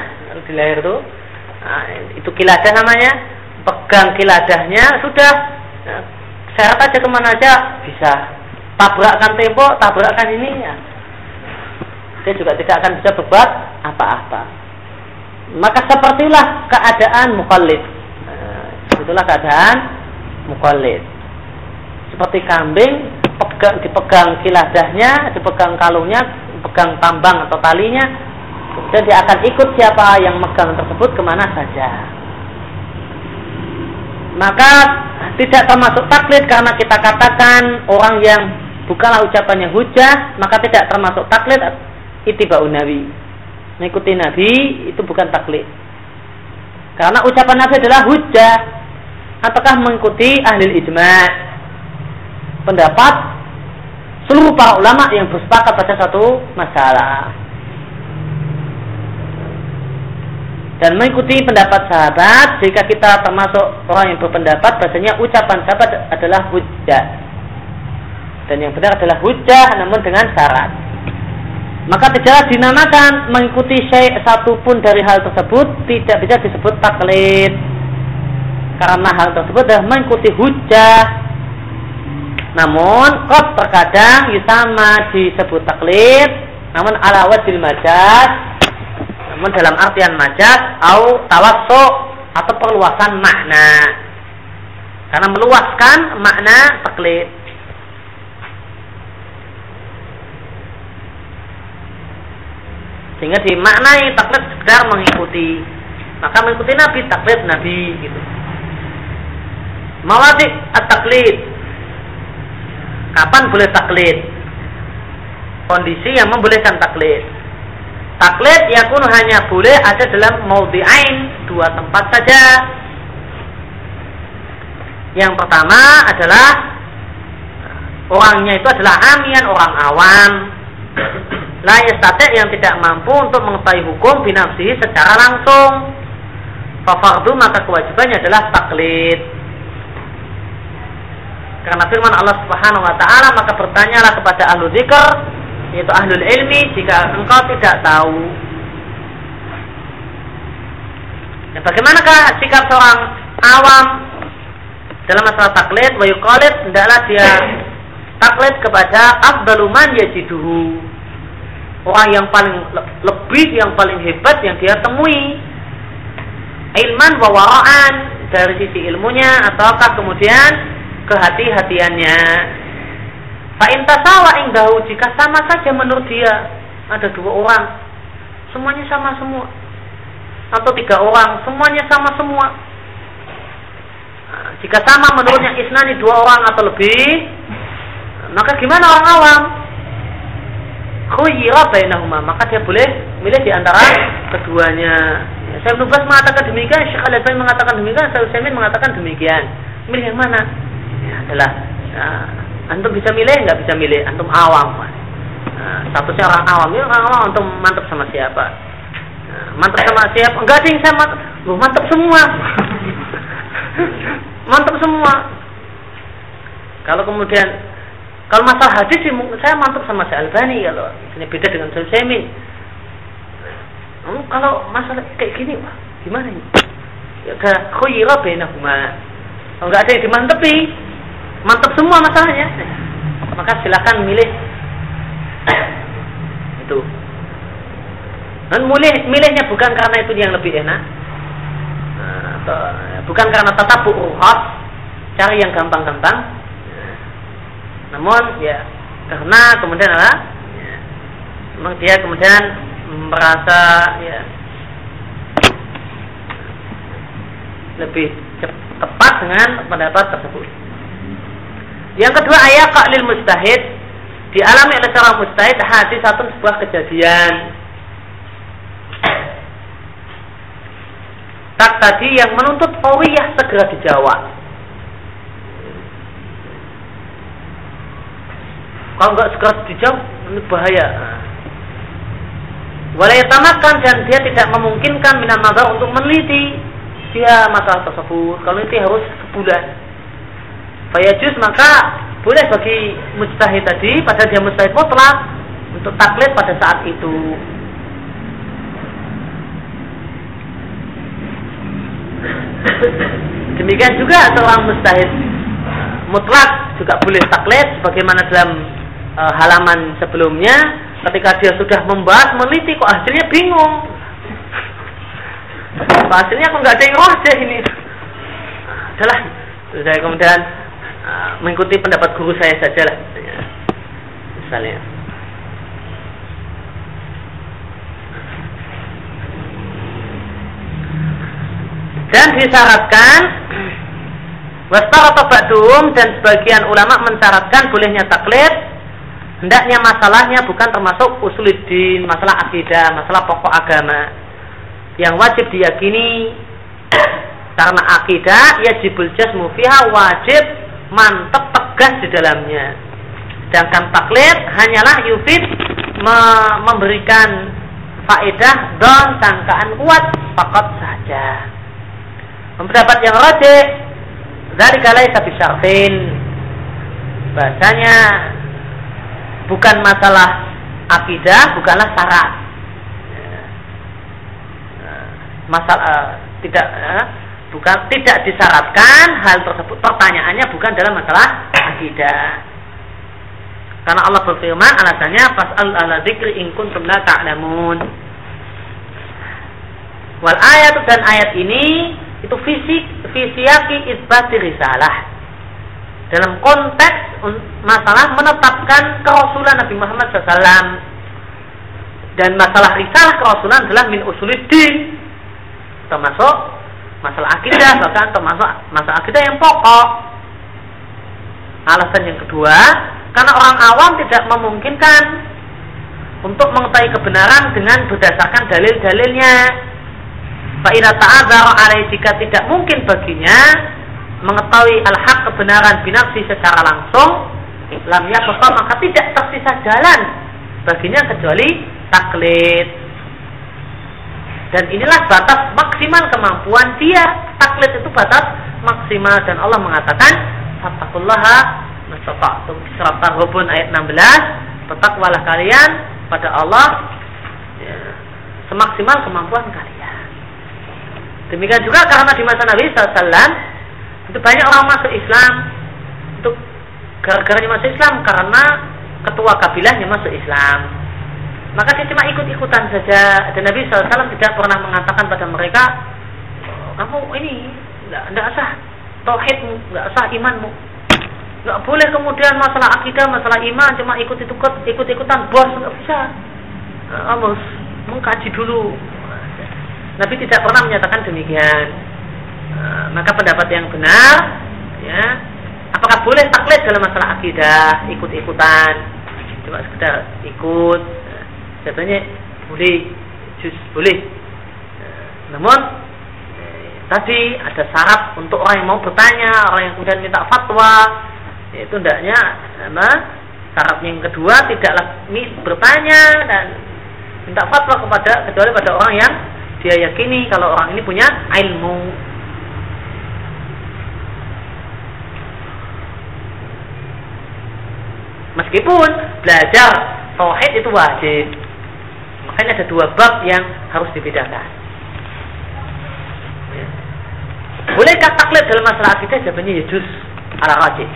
di leher itu, nah, itu kiladah namanya, pegang kiladahnya sudah nah, seret aja ke mana aja bisa tabrakkan tembok, tabrakkan ini ya dia juga tidak akan bisa berbuat apa-apa. Maka sepertilah keadaan mukallid. Nah, itulah keadaan mukallid. Seperti kambing pegang, dipegang kiladahnya, dipegang kalungnya, pegang tambang atau talinya, kemudian dia akan ikut siapa yang megang tersebut ke mana saja. Maka tidak termasuk taklid karena kita katakan orang yang bukanlah ucapannya hujah, maka tidak termasuk taklid itibau nabi. Mengikuti nabi itu bukan taklid. Karena ucapan nabi adalah hujjah. Apakah mengikuti ahli ijma? Pendapat seluruh para ulama yang bersepakat pada satu masalah. Dan mengikuti pendapat sahabat jika kita termasuk orang yang berpendapat bahasanya ucapan sahabat adalah hujjah. Dan yang benar adalah hujjah namun dengan syarat maka tidaklah dinamakan mengikuti syai' satupun dari hal tersebut tidak bisa disebut taklid karena hal tersebut adalah mengikuti hujah. Namun, kok terkadang sama disebut taklid, namun ala wajil majaz, namun dalam artian majaz, atau tawassu atau perluasan makna. Karena meluaskan makna taklid. Sehingga dimaknai taklid sekedar mengikuti. Maka mengikuti Nabi, taklid Nabi gitu. Mawadi at-taklid. Kapan boleh taklid? Kondisi yang membolehkan taklid. Taklid yakun hanya boleh ada dalam maudhi'ain, dua tempat saja. Yang pertama adalah orangnya itu adalah amian, orang awam. La yastati yang tidak mampu untuk mengetahui hukum binafsihi secara langsung. Fafardu maka kewajibannya adalah taklid. Karena firman Allah Subhanahu wa taala maka bertanyalah kepada ahlu zikr yaitu ahlul ilmi jika engkau tidak tahu. Dan bagaimanakah sikap seorang awam dalam masalah taklid wa yuqalid hendaklah dia taklid kepada afdalu man yajiduhu. Orang yang paling lebih yang paling hebat yang dia temui ilman wa wara'an dari sisi ilmunya ataukah kemudian kehati-hatiannya. Fa'in tasawa ingdahu jika sama saja menurut dia ada dua orang, semuanya sama semua. Atau tiga orang, semuanya sama semua. Nah, jika sama menurutnya isnani dua orang atau lebih, maka gimana orang awam? Khuyira bainahuma, maka dia boleh milih di antara keduanya. Ya, saya Nubas mengatakan demikian, Syekh al mengatakan demikian, Syekh Utsaimin mengatakan demikian. Milih yang mana? ya, adalah uh, antum bisa milih nggak bisa milih. Antum awam uh, statusnya orang awam. Ya orang awam antum mantap sama siapa? Uh, mantap sama siapa? Enggak sih saya mantap lu mantap semua. Mantap semua. Kalau kemudian kalau masalah hadis sih saya mantap sama si Albani kalau ini beda dengan Sulaiman hmm, kalau masalah kayak gini wah gimana ini? Ya khuyira bainahuma. Enggak ada yang dimantepi mantap semua masalahnya. Maka silakan milih. Itu. Dan milih milihnya bukan karena itu yang lebih enak. Nah, atau bukan karena tata ruhas cari yang gampang-gampang namun ya karena kemudian adalah ya, memang dia kemudian merasa ya lebih tepat dengan pendapat tersebut. Yang kedua ayat lil mustahid dialami oleh seorang mustahid hadis satu sebuah kejadian. Tak tadi yang menuntut fawiyah segera dijawab. Kalau nggak segera dijawab, ini bahaya. Walayatamakan dan dia tidak memungkinkan minat untuk meneliti dia masalah tersebut. Kalau itu harus sebulan Fayajus maka boleh bagi mujtahid tadi pada dia mujtahid mutlak untuk taklid pada saat itu. Demikian juga seorang mustahid mutlak juga boleh taklid sebagaimana dalam e, halaman sebelumnya ketika dia sudah membahas meneliti kok hasilnya bingung. Hasilnya kok nggak ada yang roh ini. Adalah sudah kemudian Ah, mengikuti pendapat guru saya saja lah ya. misalnya dan disyaratkan wastarata ba'dum dan sebagian ulama mensyaratkan bolehnya taklid hendaknya masalahnya bukan termasuk usuluddin, masalah akidah, masalah pokok agama yang wajib diyakini karena akidah ya jibul jasmu fiha wajib mantap tegas di dalamnya. Sedangkan taklid hanyalah yufid me memberikan faedah dan sangkaan kuat fakot saja. Pendapat yang rajih dari kalai sapi syarfin bahasanya bukan masalah akidah, bukanlah syarat. Masalah tidak bukan tidak disyaratkan hal tersebut pertanyaannya bukan dalam masalah akidah. Karena Allah berfirman alasannya fas'al ala dzikri in kuntum la ta'lamun. Wal ayat dan ayat ini itu fisik fisiaki isbati risalah. Dalam konteks masalah menetapkan kerasulan Nabi Muhammad SAW dan masalah risalah kerasulan adalah min usuliddin termasuk masalah akidah bahkan termasuk masalah akidah yang pokok alasan yang kedua karena orang awam tidak memungkinkan untuk mengetahui kebenaran dengan berdasarkan dalil-dalilnya. Alai jika tidak mungkin baginya mengetahui al-haq kebenaran binafsi secara langsung, lam yakfa maka tidak tersisa jalan baginya kecuali taklid. Dan inilah batas maksimal kemampuan dia. Taklid itu batas maksimal dan Allah mengatakan, "Fattaqullaha mastata'tum." Surat Tarhubun ayat 16, "Bertakwalah kalian pada Allah ya, semaksimal kemampuan kalian." Demikian juga karena di masa Nabi SAW itu banyak orang masuk Islam. Untuk gara-garanya masuk Islam karena ketua kabilahnya masuk Islam. Maka dia cuma ikut-ikutan saja. Dan Nabi SAW tidak pernah mengatakan pada mereka kamu ini tidak sah tauhidmu tidak sah imanmu. Nggak boleh kemudian masalah akidah masalah iman cuma ikut ikut ikut ikutan bos nggak bisa. Harus mengkaji dulu. Nabi tidak pernah menyatakan demikian maka pendapat yang benar ya. Apakah boleh taklid dalam masalah akidah ikut ikutan cuma sekedar ikut. Katanya boleh jus boleh. Namun tadi ada syarat untuk orang yang mau bertanya orang yang kemudian minta fatwa itu hendaknya apa syarat yang kedua tidaklah bertanya dan minta fatwa kepada kecuali pada orang yang dia yakini kalau orang ini punya ilmu meskipun belajar tauhid itu wajib Makanya ada dua bab yang harus dibedakan. Ya. Bolehkah taklid dalam masalah akidah? Jawabannya ya juz ala rajih.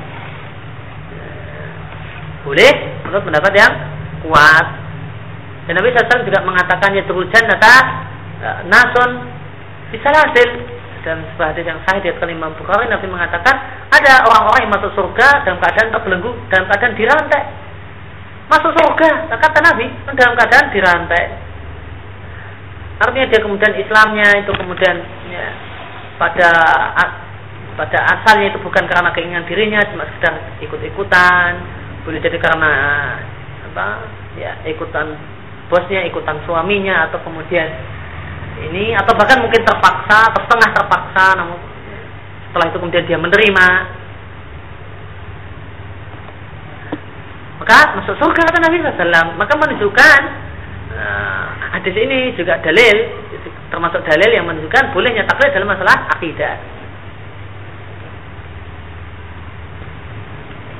Boleh menurut pendapat yang kuat. Dan Nabi SAW juga mengatakan ya turuljan nata e, nasun bisa hasil dan sebuah hadis yang sahih dari Imam Bukhari Nabi mengatakan ada orang-orang yang masuk surga dalam keadaan terbelenggu dalam keadaan dirantai. Masuk surga kata Nabi dalam keadaan dirantai. Artinya dia kemudian Islamnya itu kemudian ya, pada pada asalnya itu bukan karena keinginan dirinya cuma sekedar ikut-ikutan. Boleh jadi karena apa ya ikutan bosnya ikutan suaminya atau kemudian ini atau bahkan mungkin terpaksa atau setengah terpaksa namun setelah itu kemudian dia menerima. Maka masuk surga kata Nabi SAW maka menunjukkan uh, hadis ini juga dalil termasuk dalil yang menunjukkan bolehnya taklid dalam masalah akidah.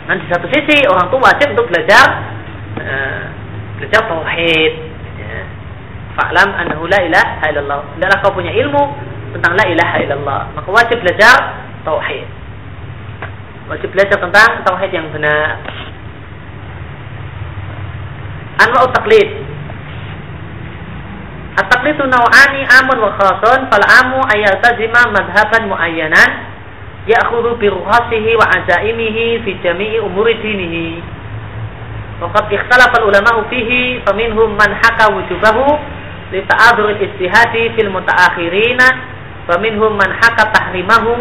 Dan di satu sisi orang tua wajib untuk belajar uh, belajar tauhid. Fa'lam annahu la ilaha illallah. Hendaklah kau punya ilmu tentang la ilaha illallah. Maka wajib belajar tauhid. Wajib belajar tentang tauhid yang benar. Anwa'u taklid At-taqlidu naw'ani amun wa khasun fal amu ayatazima madhaban muayyanan ya'khudhu bi ruhasihi wa azaimihi fi jami'i umuri dinihi. Wa qad ikhtalafa al-ulama'u fihi faminhum man haka wujubahu li ta'adhur al-ijtihadi fil mutaakhirina wa minhum man haka tahrimahu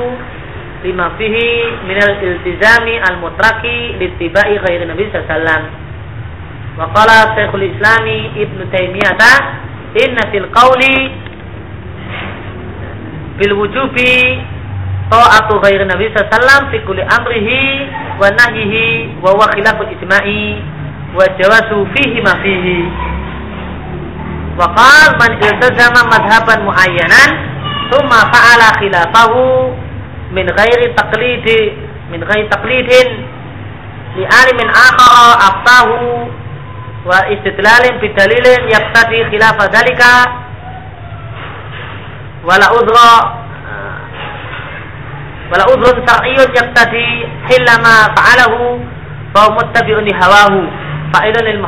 lima fihi min al-iltizami al-mutraki li tibai ghairi nabi wasallam Wa qala Syekhul Islami Ibnu Taimiyah inna fil qawli bil wujubi ta'atu ghairi Nabi sallallahu fi kulli amrihi wa nahyihi wa huwa khilafu ijma'i wa jawazu fihi ma fihi. Wa qala man iltazama madhaban muayyanan thumma fa'ala khilafahu min ghairi taqlidi min ghairi taqlidin li alimin akhara aftahu wa istidlalin bidalilin yaqtadi khilafa dalika wala udra wala udhrun syar'iyyun yaqtadi hillama fa'alahu fa muttabi'un li hawahu fa'ilun lil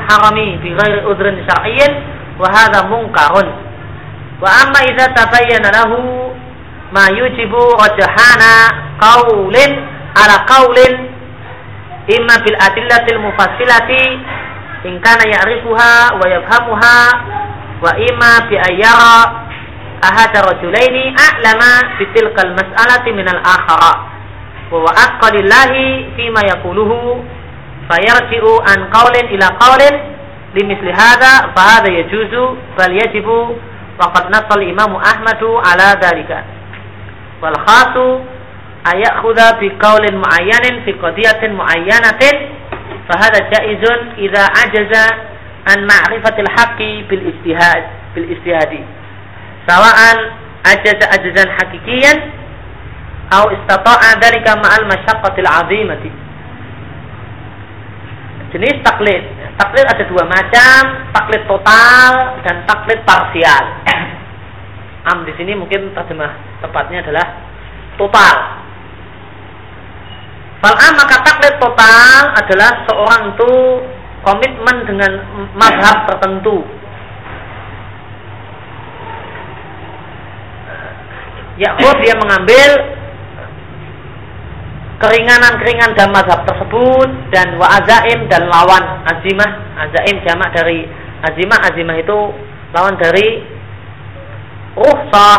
bi wa hadha munkarun. Wa amma idza tabayyana lahu ma yujibu rajhana qaulin ala qaulin imma bil adillatil mufassilati in kana ya'rifuha wa yafhamuha wa imma bi ayyara ahada rajulaini a'lama bitilkal mas'alati minal akhara. Wa wa aqalillahi fima yaquluhu fayarji'u an qawlin ila qawlin limisli hadha fa hadha yajuzu bal yajibu wa qad nasal imamu ahmadu ala dhalika wal khasu ayakhudha bi qawlin muayyanin fi qadiyatin muayyanatin fa hadha jaizun idza ajaza an ma'rifatil haqqi bil istihad bil istihadi sawa'an ajaza ajazan hakikiyan atau istata'a dzalika ma'al masyaqqatil 'azimati. Jenis taklid. Taklid ada dua macam, taklid total dan taklid parsial. Am di sini mungkin terjemah tepatnya adalah total. Fal'am maka taklid total adalah seorang itu komitmen dengan mazhab tertentu Yakub dia mengambil keringanan-keringan dalam mazhab tersebut dan wa'azaim dan lawan azimah. Azaim jamak dari azimah. Azimah itu lawan dari ruhsah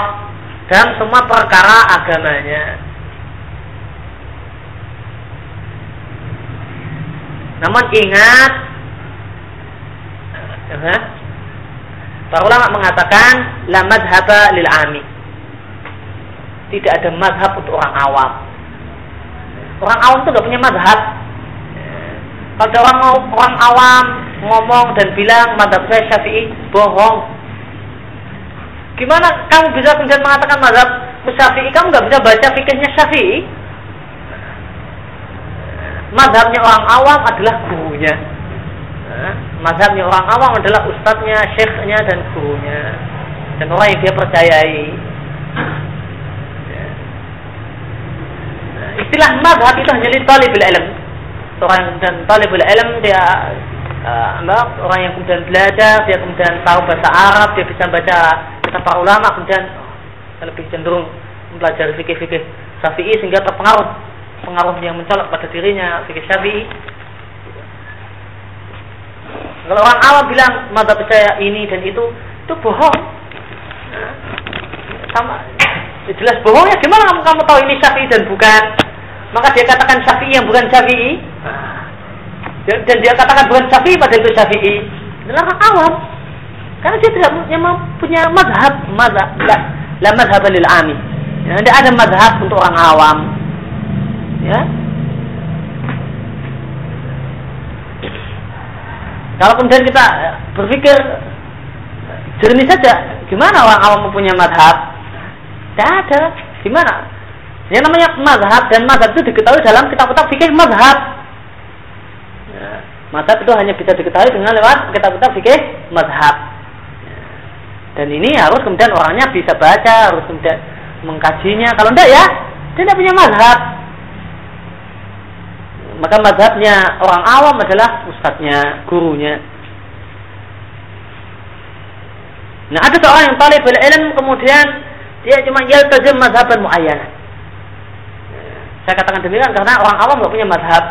dalam semua perkara agamanya. Namun ingat para ulama mengatakan la madhaba lil ami. Tidak ada mazhab untuk orang awam. Orang awam itu nggak punya mazhab. Kalau orang orang awam ngomong dan bilang mazhab saya syafi'i, bohong. Gimana kamu bisa kemudian mengatakan mazhab syafi'i? Kamu nggak bisa baca fikirnya syafi'i. Mazhabnya orang awam adalah gurunya. Mazhabnya orang awam adalah ustadznya, syekhnya, dan gurunya. Dan orang yang dia percayai. Istilah madhab itu hanya li talibul ilm. Orang dan talibul ilm dia uh, orang yang kemudian belajar, dia kemudian tahu bahasa Arab, dia bisa baca kitab para ulama, kemudian lebih cenderung mempelajari fikih-fikih Syafi'i sehingga terpengaruh pengaruh yang mencolok pada dirinya fikih Syafi'i. Kalau orang awam bilang madhab saya ini dan itu, itu bohong. Nah, sama jelas bohongnya gimana kamu kamu tahu ini Syafi'i dan bukan? Maka dia katakan Syafi'i yang bukan Syafi'i. Dan dia katakan bukan Syafi'i pada itu Syafi'i. Adalah awam karena dia tidak punya punya mazhab mazhab la, lil ami ya, tidak ada mazhab untuk orang awam. Ya. Kalau kemudian kita berpikir jernih saja gimana orang awam mempunyai mazhab tidak ada gimana yang namanya mazhab dan mazhab itu diketahui dalam kitab-kitab fikih mazhab. Ya, mazhab itu hanya bisa diketahui dengan lewat kitab-kitab fikih mazhab. Ya. Dan ini harus kemudian orangnya bisa baca, harus kemudian mengkajinya. Kalau tidak ya, dia tidak punya mazhab. Maka mazhabnya orang awam adalah ustadznya, gurunya. Nah ada seorang yang paling ilm kemudian dia cuma yaltazim mazhaban muayyanah saya katakan demikian karena orang awam nggak punya madhab.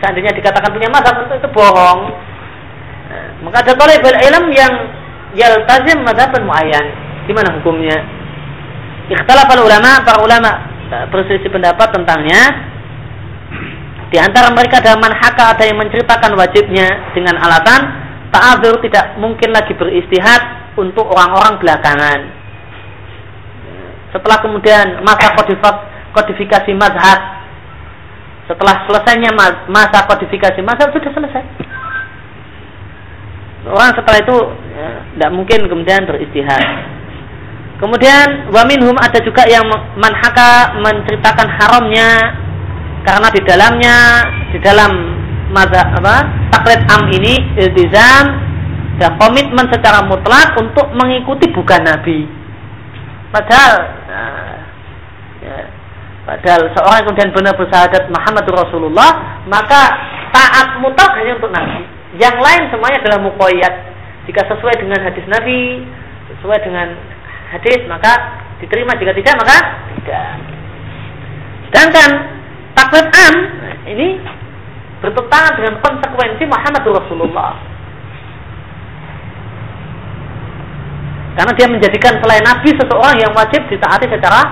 Seandainya dikatakan punya madhab itu, itu bohong. Maka ada talibul ilm yang yaltazim madhab muayyan. Gimana hukumnya? Ikhtilaf ulama, para ulama berselisih pendapat tentangnya. Di antara mereka ada manhaka ada yang menceritakan wajibnya dengan alatan ta'adzur tidak mungkin lagi beristihad untuk orang-orang belakangan. Setelah kemudian masa kodifikasi mazhab. Setelah selesainya masa kodifikasi mazhab sudah selesai. Orang setelah itu ya, tidak mungkin kemudian beristihad. Kemudian waminhum ada juga yang manhaka menceritakan haramnya. Karena di dalamnya di dalam mazhab apa am ini iltizam dan komitmen secara mutlak untuk mengikuti bukan nabi. Padahal nah, ya, padahal seorang yang kemudian benar bersyahadat Muhammad Rasulullah maka taat mutlak hanya untuk Nabi. Yang lain semuanya adalah mukoyat jika sesuai dengan hadis Nabi sesuai dengan hadis maka diterima. Jika tidak maka tidak. Sedangkan taklid am ini bertentangan dengan konsekuensi Muhammad Rasulullah karena dia menjadikan selain Nabi seseorang yang wajib ditaati secara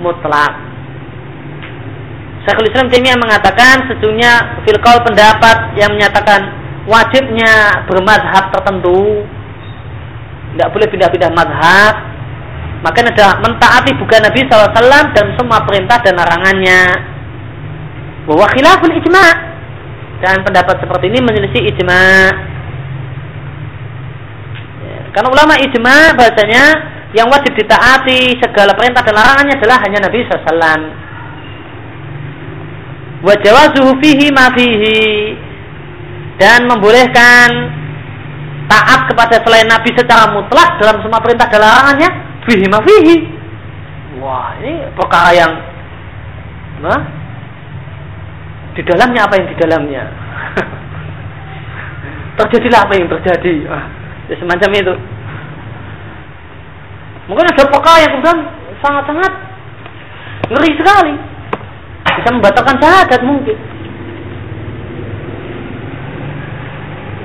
mutlak. Syekhul Islam Taimiyah mengatakan sejujurnya filkal pendapat yang menyatakan wajibnya bermadhab tertentu tidak boleh pindah-pindah madhab maka adalah mentaati bukan Nabi SAW dan semua perintah dan larangannya. Bahwa khilaful ijma. Dan pendapat seperti ini menyelisih ijma karena ulama ijma bahasanya yang wajib ditaati segala perintah dan larangannya adalah hanya Nabi SAW wajawazuhu fihi ma fihi. Dan membolehkan taat kepada selain Nabi secara mutlak dalam semua perintah dan larangannya fihi ma fihi. Wah ini perkara yang nah, di dalamnya apa yang di dalamnya? Terjadilah apa yang terjadi. Ah, ya semacam itu. Mungkin ada perkara yang kemudian sangat-sangat ngeri sekali. Bisa membatalkan syahadat mungkin.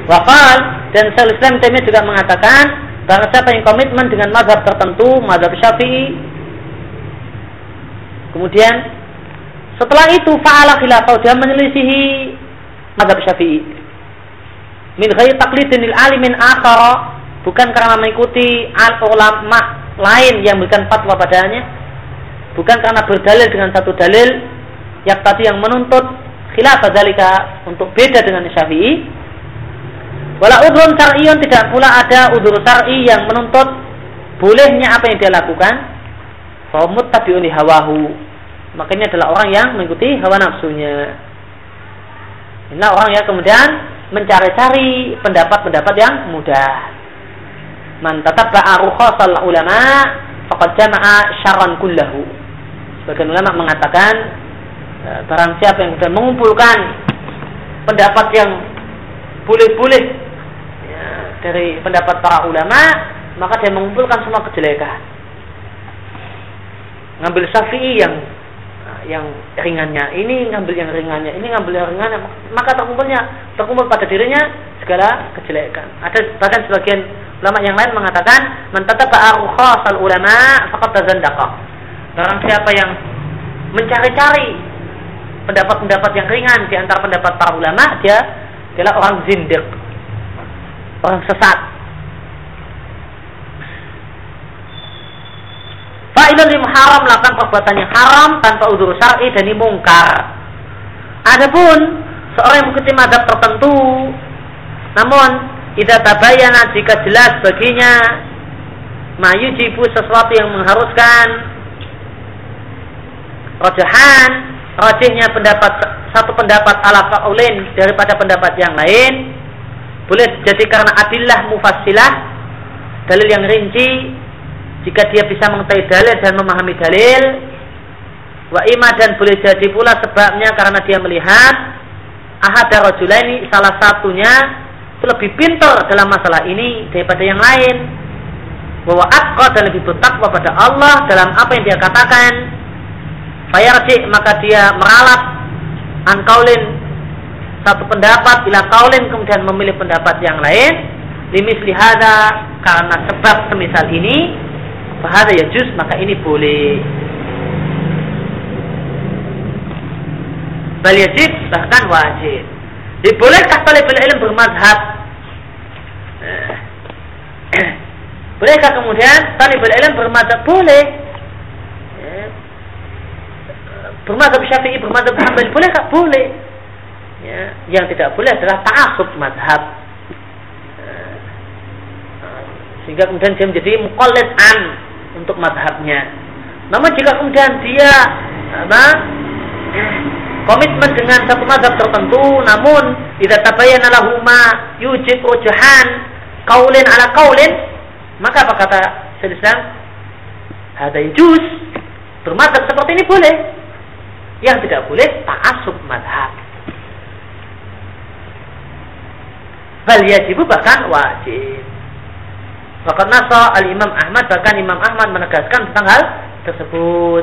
Wakal dan Syaikhul Islam Taimiyah juga mengatakan bahwa siapa yang komitmen dengan mazhab tertentu, mazhab Syafi'i, kemudian setelah itu fa'ala khilafah dia menyelisihi mazhab Syafi'i. Min ghairi taqlidin alimin akhara bukan karena mengikuti al ulama lain yang memberikan fatwa padanya, bukan karena berdalil dengan satu dalil yang tadi yang menuntut khilafah dalika untuk beda dengan Syafi'i. Wala udhun syar'iyyun tidak pula ada udur syar'i yang menuntut bolehnya apa yang dia lakukan. Fa muttabi'un hawahu. Makanya adalah orang yang mengikuti hawa nafsunya. Ini orang yang kemudian mencari-cari pendapat-pendapat yang mudah. Man tatabba'a rukhasal ulama faqad jama'a syarran kullahu. Sebagian ulama mengatakan e, barang siapa yang sudah mengumpulkan pendapat yang boleh-boleh ya, dari pendapat para ulama, maka dia mengumpulkan semua kejelekan. Ngambil syafi'i yang yang ringannya, ini ngambil yang ringannya, ini ngambil yang ringannya, maka terkumpulnya terkumpul pada dirinya segala kejelekan. Ada bahkan sebagian ulama yang lain mengatakan mentataba khasal ulama faqad tazandaqa. Barang siapa yang mencari-cari pendapat-pendapat yang ringan di antara pendapat para ulama, dia adalah orang zindiq. Orang sesat. Fa'ilun lim haram melakukan perbuatan yang haram tanpa udur syar'i dan ini mungkar. Adapun seorang yang mengikuti madhab tertentu, namun tidak tabayana jika jelas baginya mayujibu sesuatu yang mengharuskan rajahan rajihnya pendapat satu pendapat ala kaulin daripada pendapat yang lain boleh jadi karena adillah mufassilah dalil yang rinci jika dia bisa mengetahui dalil dan memahami dalil wa ima dan boleh jadi pula sebabnya karena dia melihat ahad rajulaini salah satunya lebih pintar dalam masalah ini daripada yang lain. Bahwa atqa dan lebih bertakwa pada Allah dalam apa yang dia katakan. Fayarji maka dia meralat an kaulin satu pendapat bila kaulin kemudian memilih pendapat yang lain. Limis lihada karena sebab semisal ini bahada ya jus maka ini boleh. Bal yajib bahkan wajib. Dibolehkah talibul ilm bermadhab? Eh, bolehkah kemudian talibul ilm bermadhab? Boleh. Eh, bermadhab syafi'i bermadhab hambali bolehkah? Boleh. Ya, yang tidak boleh adalah ta'asub madhab. Eh, sehingga kemudian dia menjadi mukallid an untuk madhabnya. Namun jika kemudian dia apa, komitmen dengan satu madhab tertentu, namun tidak tabayana lahuma yujib ujahan kaulin ala kaulin, maka apa kata Islam? Ada juz bermadhab seperti ini boleh. Yang tidak boleh ta'asub madhab. Bal yajibu bahkan wajib. Bahkan nasa al-imam Ahmad bahkan Imam Ahmad menegaskan tentang hal tersebut.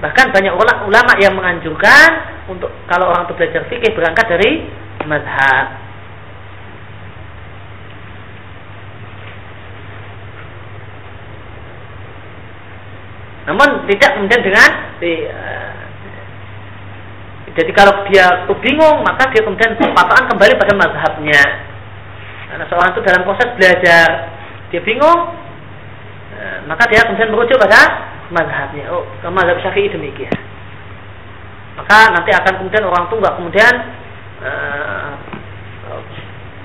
Bahkan banyak ulama yang menganjurkan untuk kalau orang itu belajar fikih berangkat dari madhab. Namun tidak kemudian dengan di, uh, jadi kalau dia itu bingung maka dia kemudian berpatokan kembali pada mazhabnya. Karena seorang itu dalam proses belajar dia bingung, uh, maka dia kemudian merujuk pada mazhabnya. Oh, ke mazhab syafi'i demikian. Maka nanti akan kemudian orang tua kemudian uh,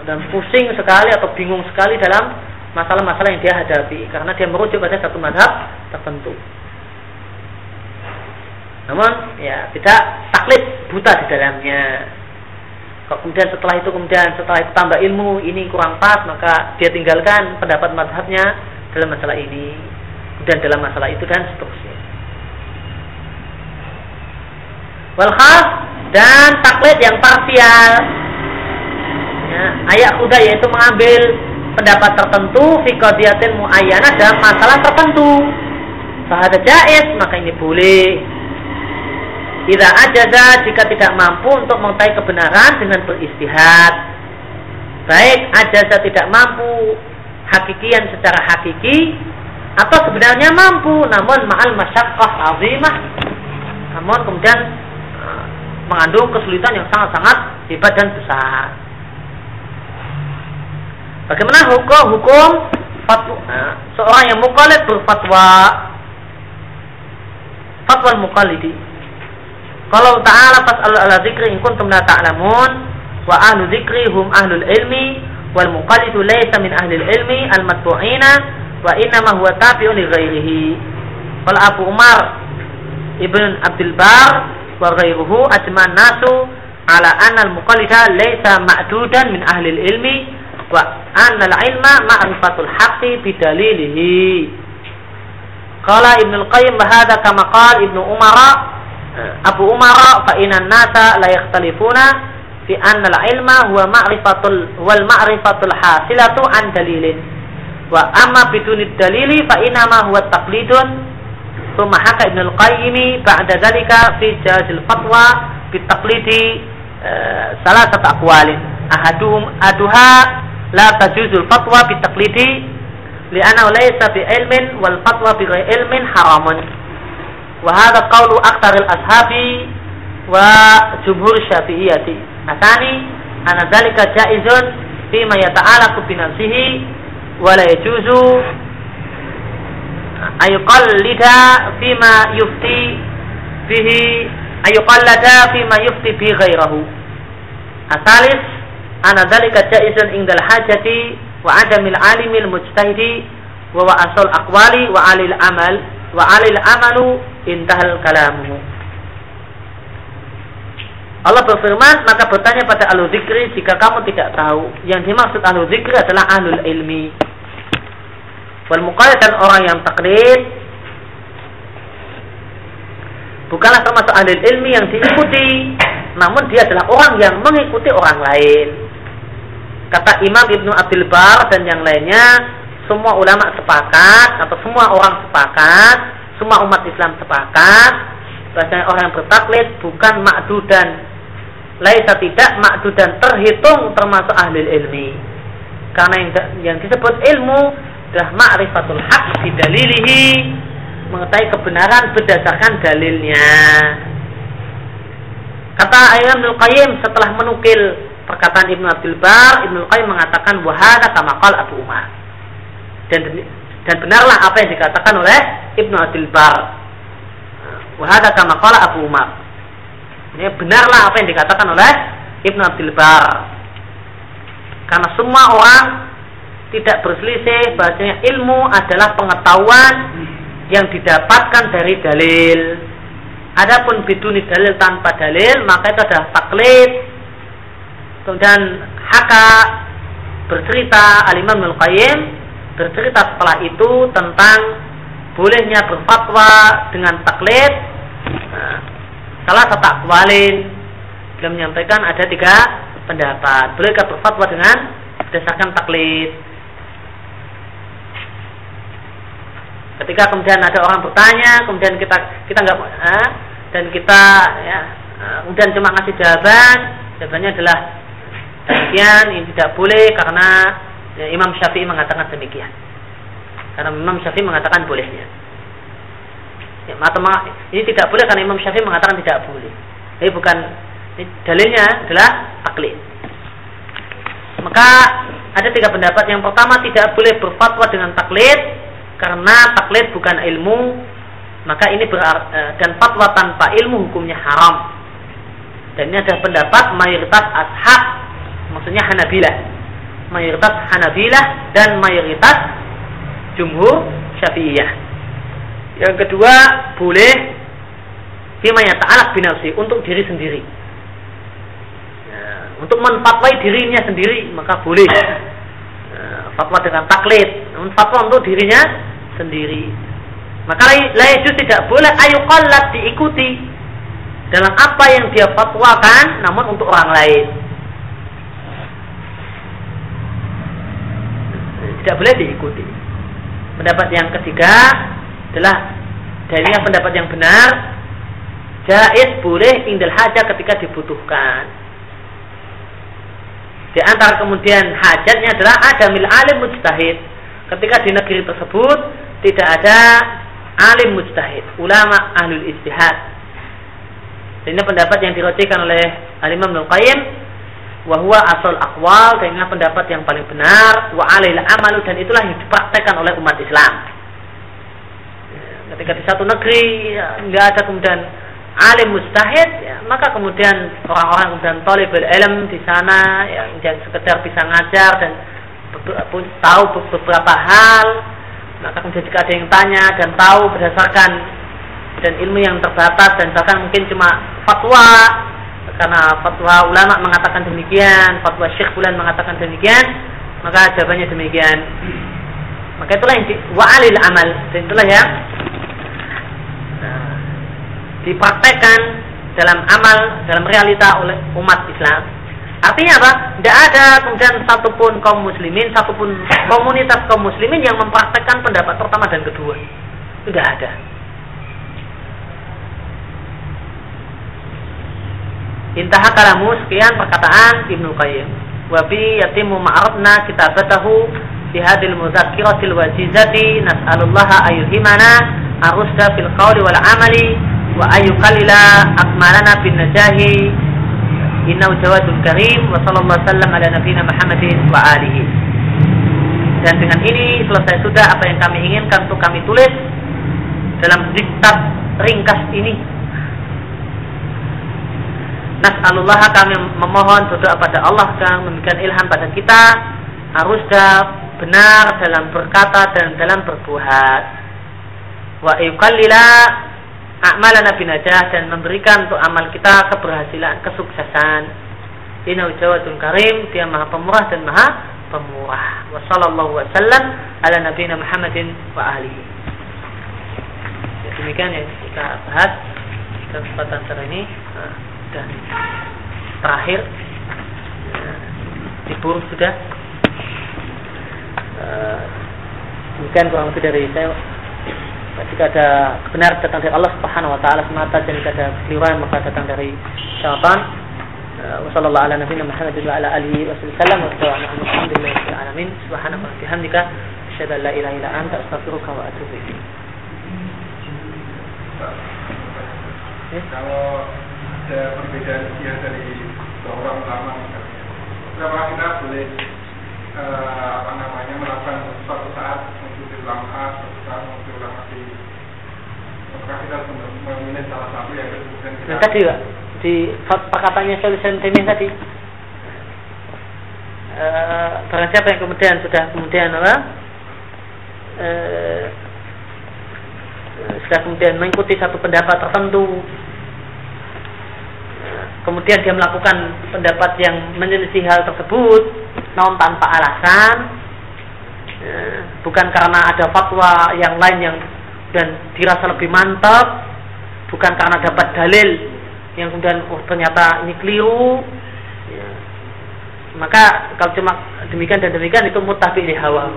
dan pusing sekali atau bingung sekali dalam masalah-masalah yang dia hadapi karena dia merujuk pada satu mazhab tertentu. Namun ya tidak taklid buta di dalamnya. Kemudian setelah itu kemudian setelah itu tambah ilmu ini kurang pas maka dia tinggalkan pendapat madhabnya dalam masalah ini kemudian dalam masalah itu dan seterusnya. Wal khas dan taklid yang parsial. Ya, ayat kuda yaitu mengambil pendapat tertentu fikodiatin muayyana dalam masalah tertentu. Sahada jais maka ini boleh Ila ajaza jika tidak mampu untuk mengetahui kebenaran dengan beristihad. Baik ajaza tidak mampu hakikian secara hakiki atau sebenarnya mampu namun ma'al masyaqqah azimah namun kemudian uh, mengandung kesulitan yang sangat-sangat hebat dan besar. Bagaimana hukum hukum fatwa uh, seorang yang mukallid berfatwa fatwa mukallidi kalau ta'ala fas'alu ala dzikri in kuntum la ta'lamun wa ahlu dzikri hum ahlul ilmi wal muqallidu laysa min ahli ilmi al matbu'ina wa inna ma huwa tabi'un li ghairihi. Qala Abu Umar Ibn Abdul Bar wa ghairuhu ajman nasu ala anna al muqallida laysa ma'dudan min ahli ilmi wa anna al ilma ma'rifatul haqqi bidalilihi. Qala Ibnu Al-Qayyim bahada kama qala Ibnu Umar Abu Umar fa inan nasa la yakhtalifuna fi anna al-ilma huwa ma'rifatul wal ma'rifatul hasilatu an dalilin. Wa amma biduni dalili fa inama huwa taqlidun. Thumma haka Ibnu al-Qayyim ba'da dalika fi jazil fatwa bi taqlidi uh, salah satu aqwalin ahaduhum aduha la tajuzul fatwa bi taqlidi li'annahu laysa bi ilmin wal fatwa bi ilmin haramun وهذا قول أكثر الأصحاب وجمهور الشافعية. الثاني أن ذلك جائز فيما يتعلق بنفسه ولا يجوز أن يقلد فيما يفتي به أن يقلد فيما يفتي به غيره. الثالث أن ذلك جائز عند الحاجة وعدم العالم المجتهد وهو أصل الأقوال وعلي العمل وعلي العمل intahal kalamu. Allah berfirman, maka bertanya pada ahlu zikri jika kamu tidak tahu. Yang dimaksud ahlu zikri adalah ahlul ilmi. Wal dan orang yang taklid bukanlah termasuk ahli ilmi yang diikuti, namun dia adalah orang yang mengikuti orang lain. Kata Imam Ibnu Abdul Bar dan yang lainnya, semua ulama sepakat atau semua orang sepakat semua umat Islam sepakat bahasanya orang yang bertaklid bukan makdudan. Laisa tidak makdudan terhitung termasuk ahli ilmi. Karena yang, yang disebut ilmu adalah ma'rifatul haq bidalilihi mengetahui kebenaran berdasarkan dalilnya. Kata Imam Qayyim setelah menukil perkataan Ibnu Abdul Bar Ibnu Qayyim mengatakan wahada kama Abu Umar. Dan dan benarlah apa yang dikatakan oleh Ibnu Adil Bar. Wahada kama qala Abu Umar. Ini benarlah apa yang dikatakan oleh Ibnu Abdul Bar. Karena semua orang tidak berselisih bahasanya ilmu adalah pengetahuan yang didapatkan dari dalil. Adapun biduni dalil tanpa dalil maka itu adalah taklid. Kemudian haka bercerita Al-Imam Al-Qayyim bercerita setelah itu tentang bolehnya berfatwa dengan taklid nah, salah satu akwalin beliau menyampaikan ada tiga pendapat. Beliau berfatwa dengan berdasarkan taklid. Ketika kemudian ada orang bertanya, kemudian kita kita nggak eh, dan kita ya kemudian cuma ngasih jawaban, jawabannya adalah demikian ini tidak boleh karena ya, Imam Syafi'i mengatakan demikian. Karena Imam Syafi'i mengatakan bolehnya. Ya, ini tidak boleh karena Imam Syafi'i mengatakan tidak boleh. Ini bukan ini dalilnya adalah akli. Maka ada tiga pendapat. Yang pertama tidak boleh berfatwa dengan taklid karena taklid bukan ilmu. Maka ini berarti, eh, dan fatwa tanpa ilmu hukumnya haram. Dan ini adalah pendapat mayoritas ashab, maksudnya Hanabilah. Mayoritas Hanabilah dan mayoritas jumhur Syafi'iyah. Yang kedua, boleh fima ta'alak binafsi untuk diri sendiri. Untuk menfatwai dirinya sendiri maka boleh. Nah, fatwa dengan taklid fatwa untuk dirinya sendiri. Maka lain tidak boleh ayu diikuti dalam apa yang dia fatwakan namun untuk orang lain tidak boleh diikuti pendapat yang ketiga adalah dari pendapat yang benar jais boleh indal haja ketika dibutuhkan di antara kemudian hajatnya adalah ada mil alim mujtahid. Ketika di negeri tersebut tidak ada alim mujtahid, ulama ahlul istihad. Ini pendapat yang dirocikan oleh Al-Imam Qayyim wahwa asal akwal inilah pendapat yang paling benar wa alail amalu dan itulah yang dipraktekkan oleh umat Islam. Ketika di satu negeri ya, nggak ada kemudian alim mustahid ya, maka kemudian orang-orang kemudian tolibul ilm di sana yang yang sekedar bisa ngajar dan tahu beberapa hal maka kemudian jika ada yang tanya dan tahu berdasarkan dan ilmu yang terbatas dan bahkan mungkin cuma fatwa karena fatwa ulama mengatakan demikian fatwa syekh bulan mengatakan demikian maka jawabannya demikian maka itulah yang wa'alil amal dan itulah yang dipraktekkan dalam amal, dalam realita oleh umat Islam. Artinya apa? Tidak ada kemudian satupun kaum muslimin, satupun komunitas kaum muslimin yang mempraktekkan pendapat pertama dan kedua. Tidak ada. Intaha kalamu sekian perkataan Ibnu Qayyim. Wabi yatimu ma'arabna kitabatahu fi hadil muzakkiratil wajizati nas'alullaha ayuhimana arusda fil qawli wal amali wa ayu kalila akmalana bin najahi. Innahu jawadun karim wa sallallahu sallam ala nabiyina Muhammadin wa alihi. Dan dengan ini selesai sudah apa yang kami inginkan untuk kami tulis dalam diktat ringkas ini Nas'alullah kami memohon berdoa pada Allah yang memberikan ilham pada kita harus benar dalam berkata dan dalam berbuat wa yukallila a'malana binajah dan memberikan untuk amal kita keberhasilan, kesuksesan. Inna jawadun karim, dia maha pemurah dan maha pemurah. Wa sallallahu wasallam ala nabiyina Muhammadin wa ahlihi. Ya, demikian yang kita bahas kesempatan kali ini dan terakhir. Diburu sudah. Uh, demikian kurang lebih dari saya. Jika ada benar datang dari Allah Subhanahu wa taala semata dan jika ada keliruan maka datang dari syaitan wa sallallahu ala nabiyina Muhammad wa wa ada perbedaan dia dari seorang ulama misalnya kita boleh uh, apa namanya melakukan suatu saat di ulama A, suatu saat untuk ulama B. Apakah kita memilih salah satu yang kemudian kita... Nah, tadi Pak, di perkataannya Syaikhul Islam tadi. Uh, barang siapa yang kemudian sudah kemudian apa? Uh, sudah kemudian mengikuti satu pendapat tertentu kemudian dia melakukan pendapat yang menyelisih hal tersebut namun tanpa alasan. Ya, bukan karena ada fatwa yang lain yang dan dirasa lebih mantap bukan karena dapat dalil yang kemudian oh ternyata ini keliru. Ya. maka kalau cuma demikian dan demikian itu mutafi di hawa.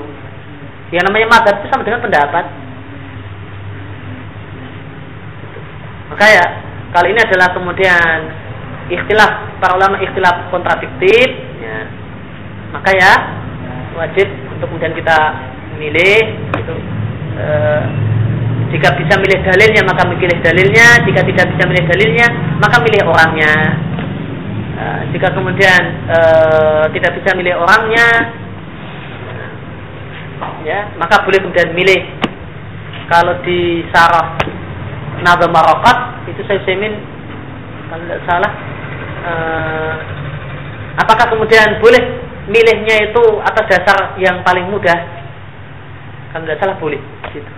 Yang namanya madhab itu sama dengan pendapat. Maka ya kali ini adalah kemudian ikhtilaf para ulama ikhtilaf kontradiktif ya. maka ya wajib untuk kemudian kita memilih gitu. E, jika bisa milih dalilnya maka pilih dalilnya jika tidak bisa milih dalilnya maka milih orangnya e, jika kemudian e, tidak bisa milih orangnya ya maka boleh kemudian milih kalau di sarah Nada Marokat itu saya semin kalau tidak salah uh, apakah kemudian boleh milihnya itu atas dasar yang paling mudah? Kalau tidak salah boleh gitu.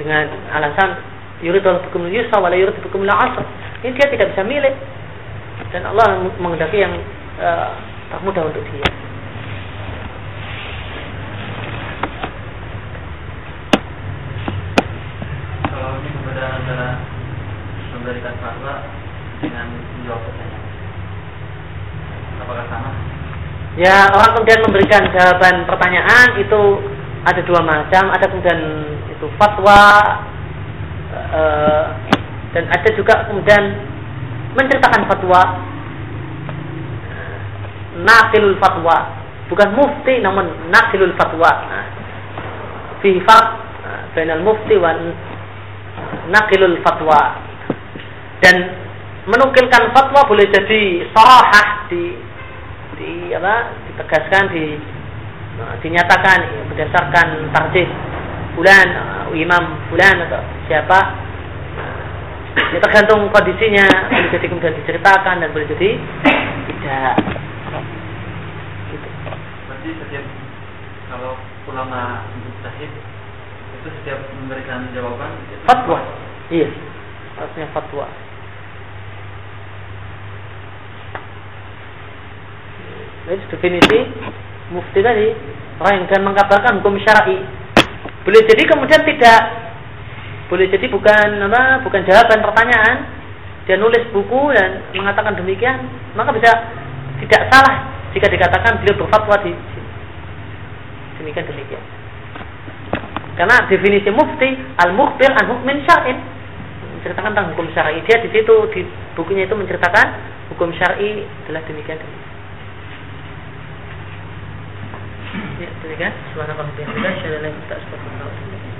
dengan alasan yuridul hukum yusra wala yurid hukum asr ini dia tidak bisa milih. Dan Allah menghendaki yang uh, termudah untuk dia kalau ini perbedaan antara memberikan fatwa dengan menjawab pertanyaan. Apakah sama? Ya orang kemudian memberikan jawaban pertanyaan itu ada dua macam, ada kemudian itu fatwa e, dan ada juga kemudian menceritakan fatwa. Nakilul fatwa. Bukan mufti namun nakilul fatwa. Fi mufti wa nakilul fatwa dan menukilkan fatwa boleh jadi sarahah di di apa ditegaskan di uh, dinyatakan ya, berdasarkan tarjih bulan uh, imam bulan atau siapa. Uh, ya tergantung kondisinya boleh jadi kemudian diceritakan dan boleh jadi tidak. Gitu. berarti setiap kalau ulama mujtahid itu setiap memberikan jawaban fatwa. iya. Artinya fatwa Jadi definisi mufti tadi orang yang dan mengkabarkan hukum syar'i. Boleh jadi kemudian tidak boleh jadi bukan apa bukan jawaban pertanyaan. Dia nulis buku dan mengatakan demikian maka bisa tidak salah jika dikatakan beliau berfatwa di demikian demikian. Karena definisi mufti al mukhbir an hukmin syar'in. Menceritakan tentang hukum syar'i. Dia di situ di bukunya itu menceritakan hukum syar'i adalah demikian demikian Tiga. Subhanallah bihamdika asyhadu an la ilaha illa anta astaghfiruka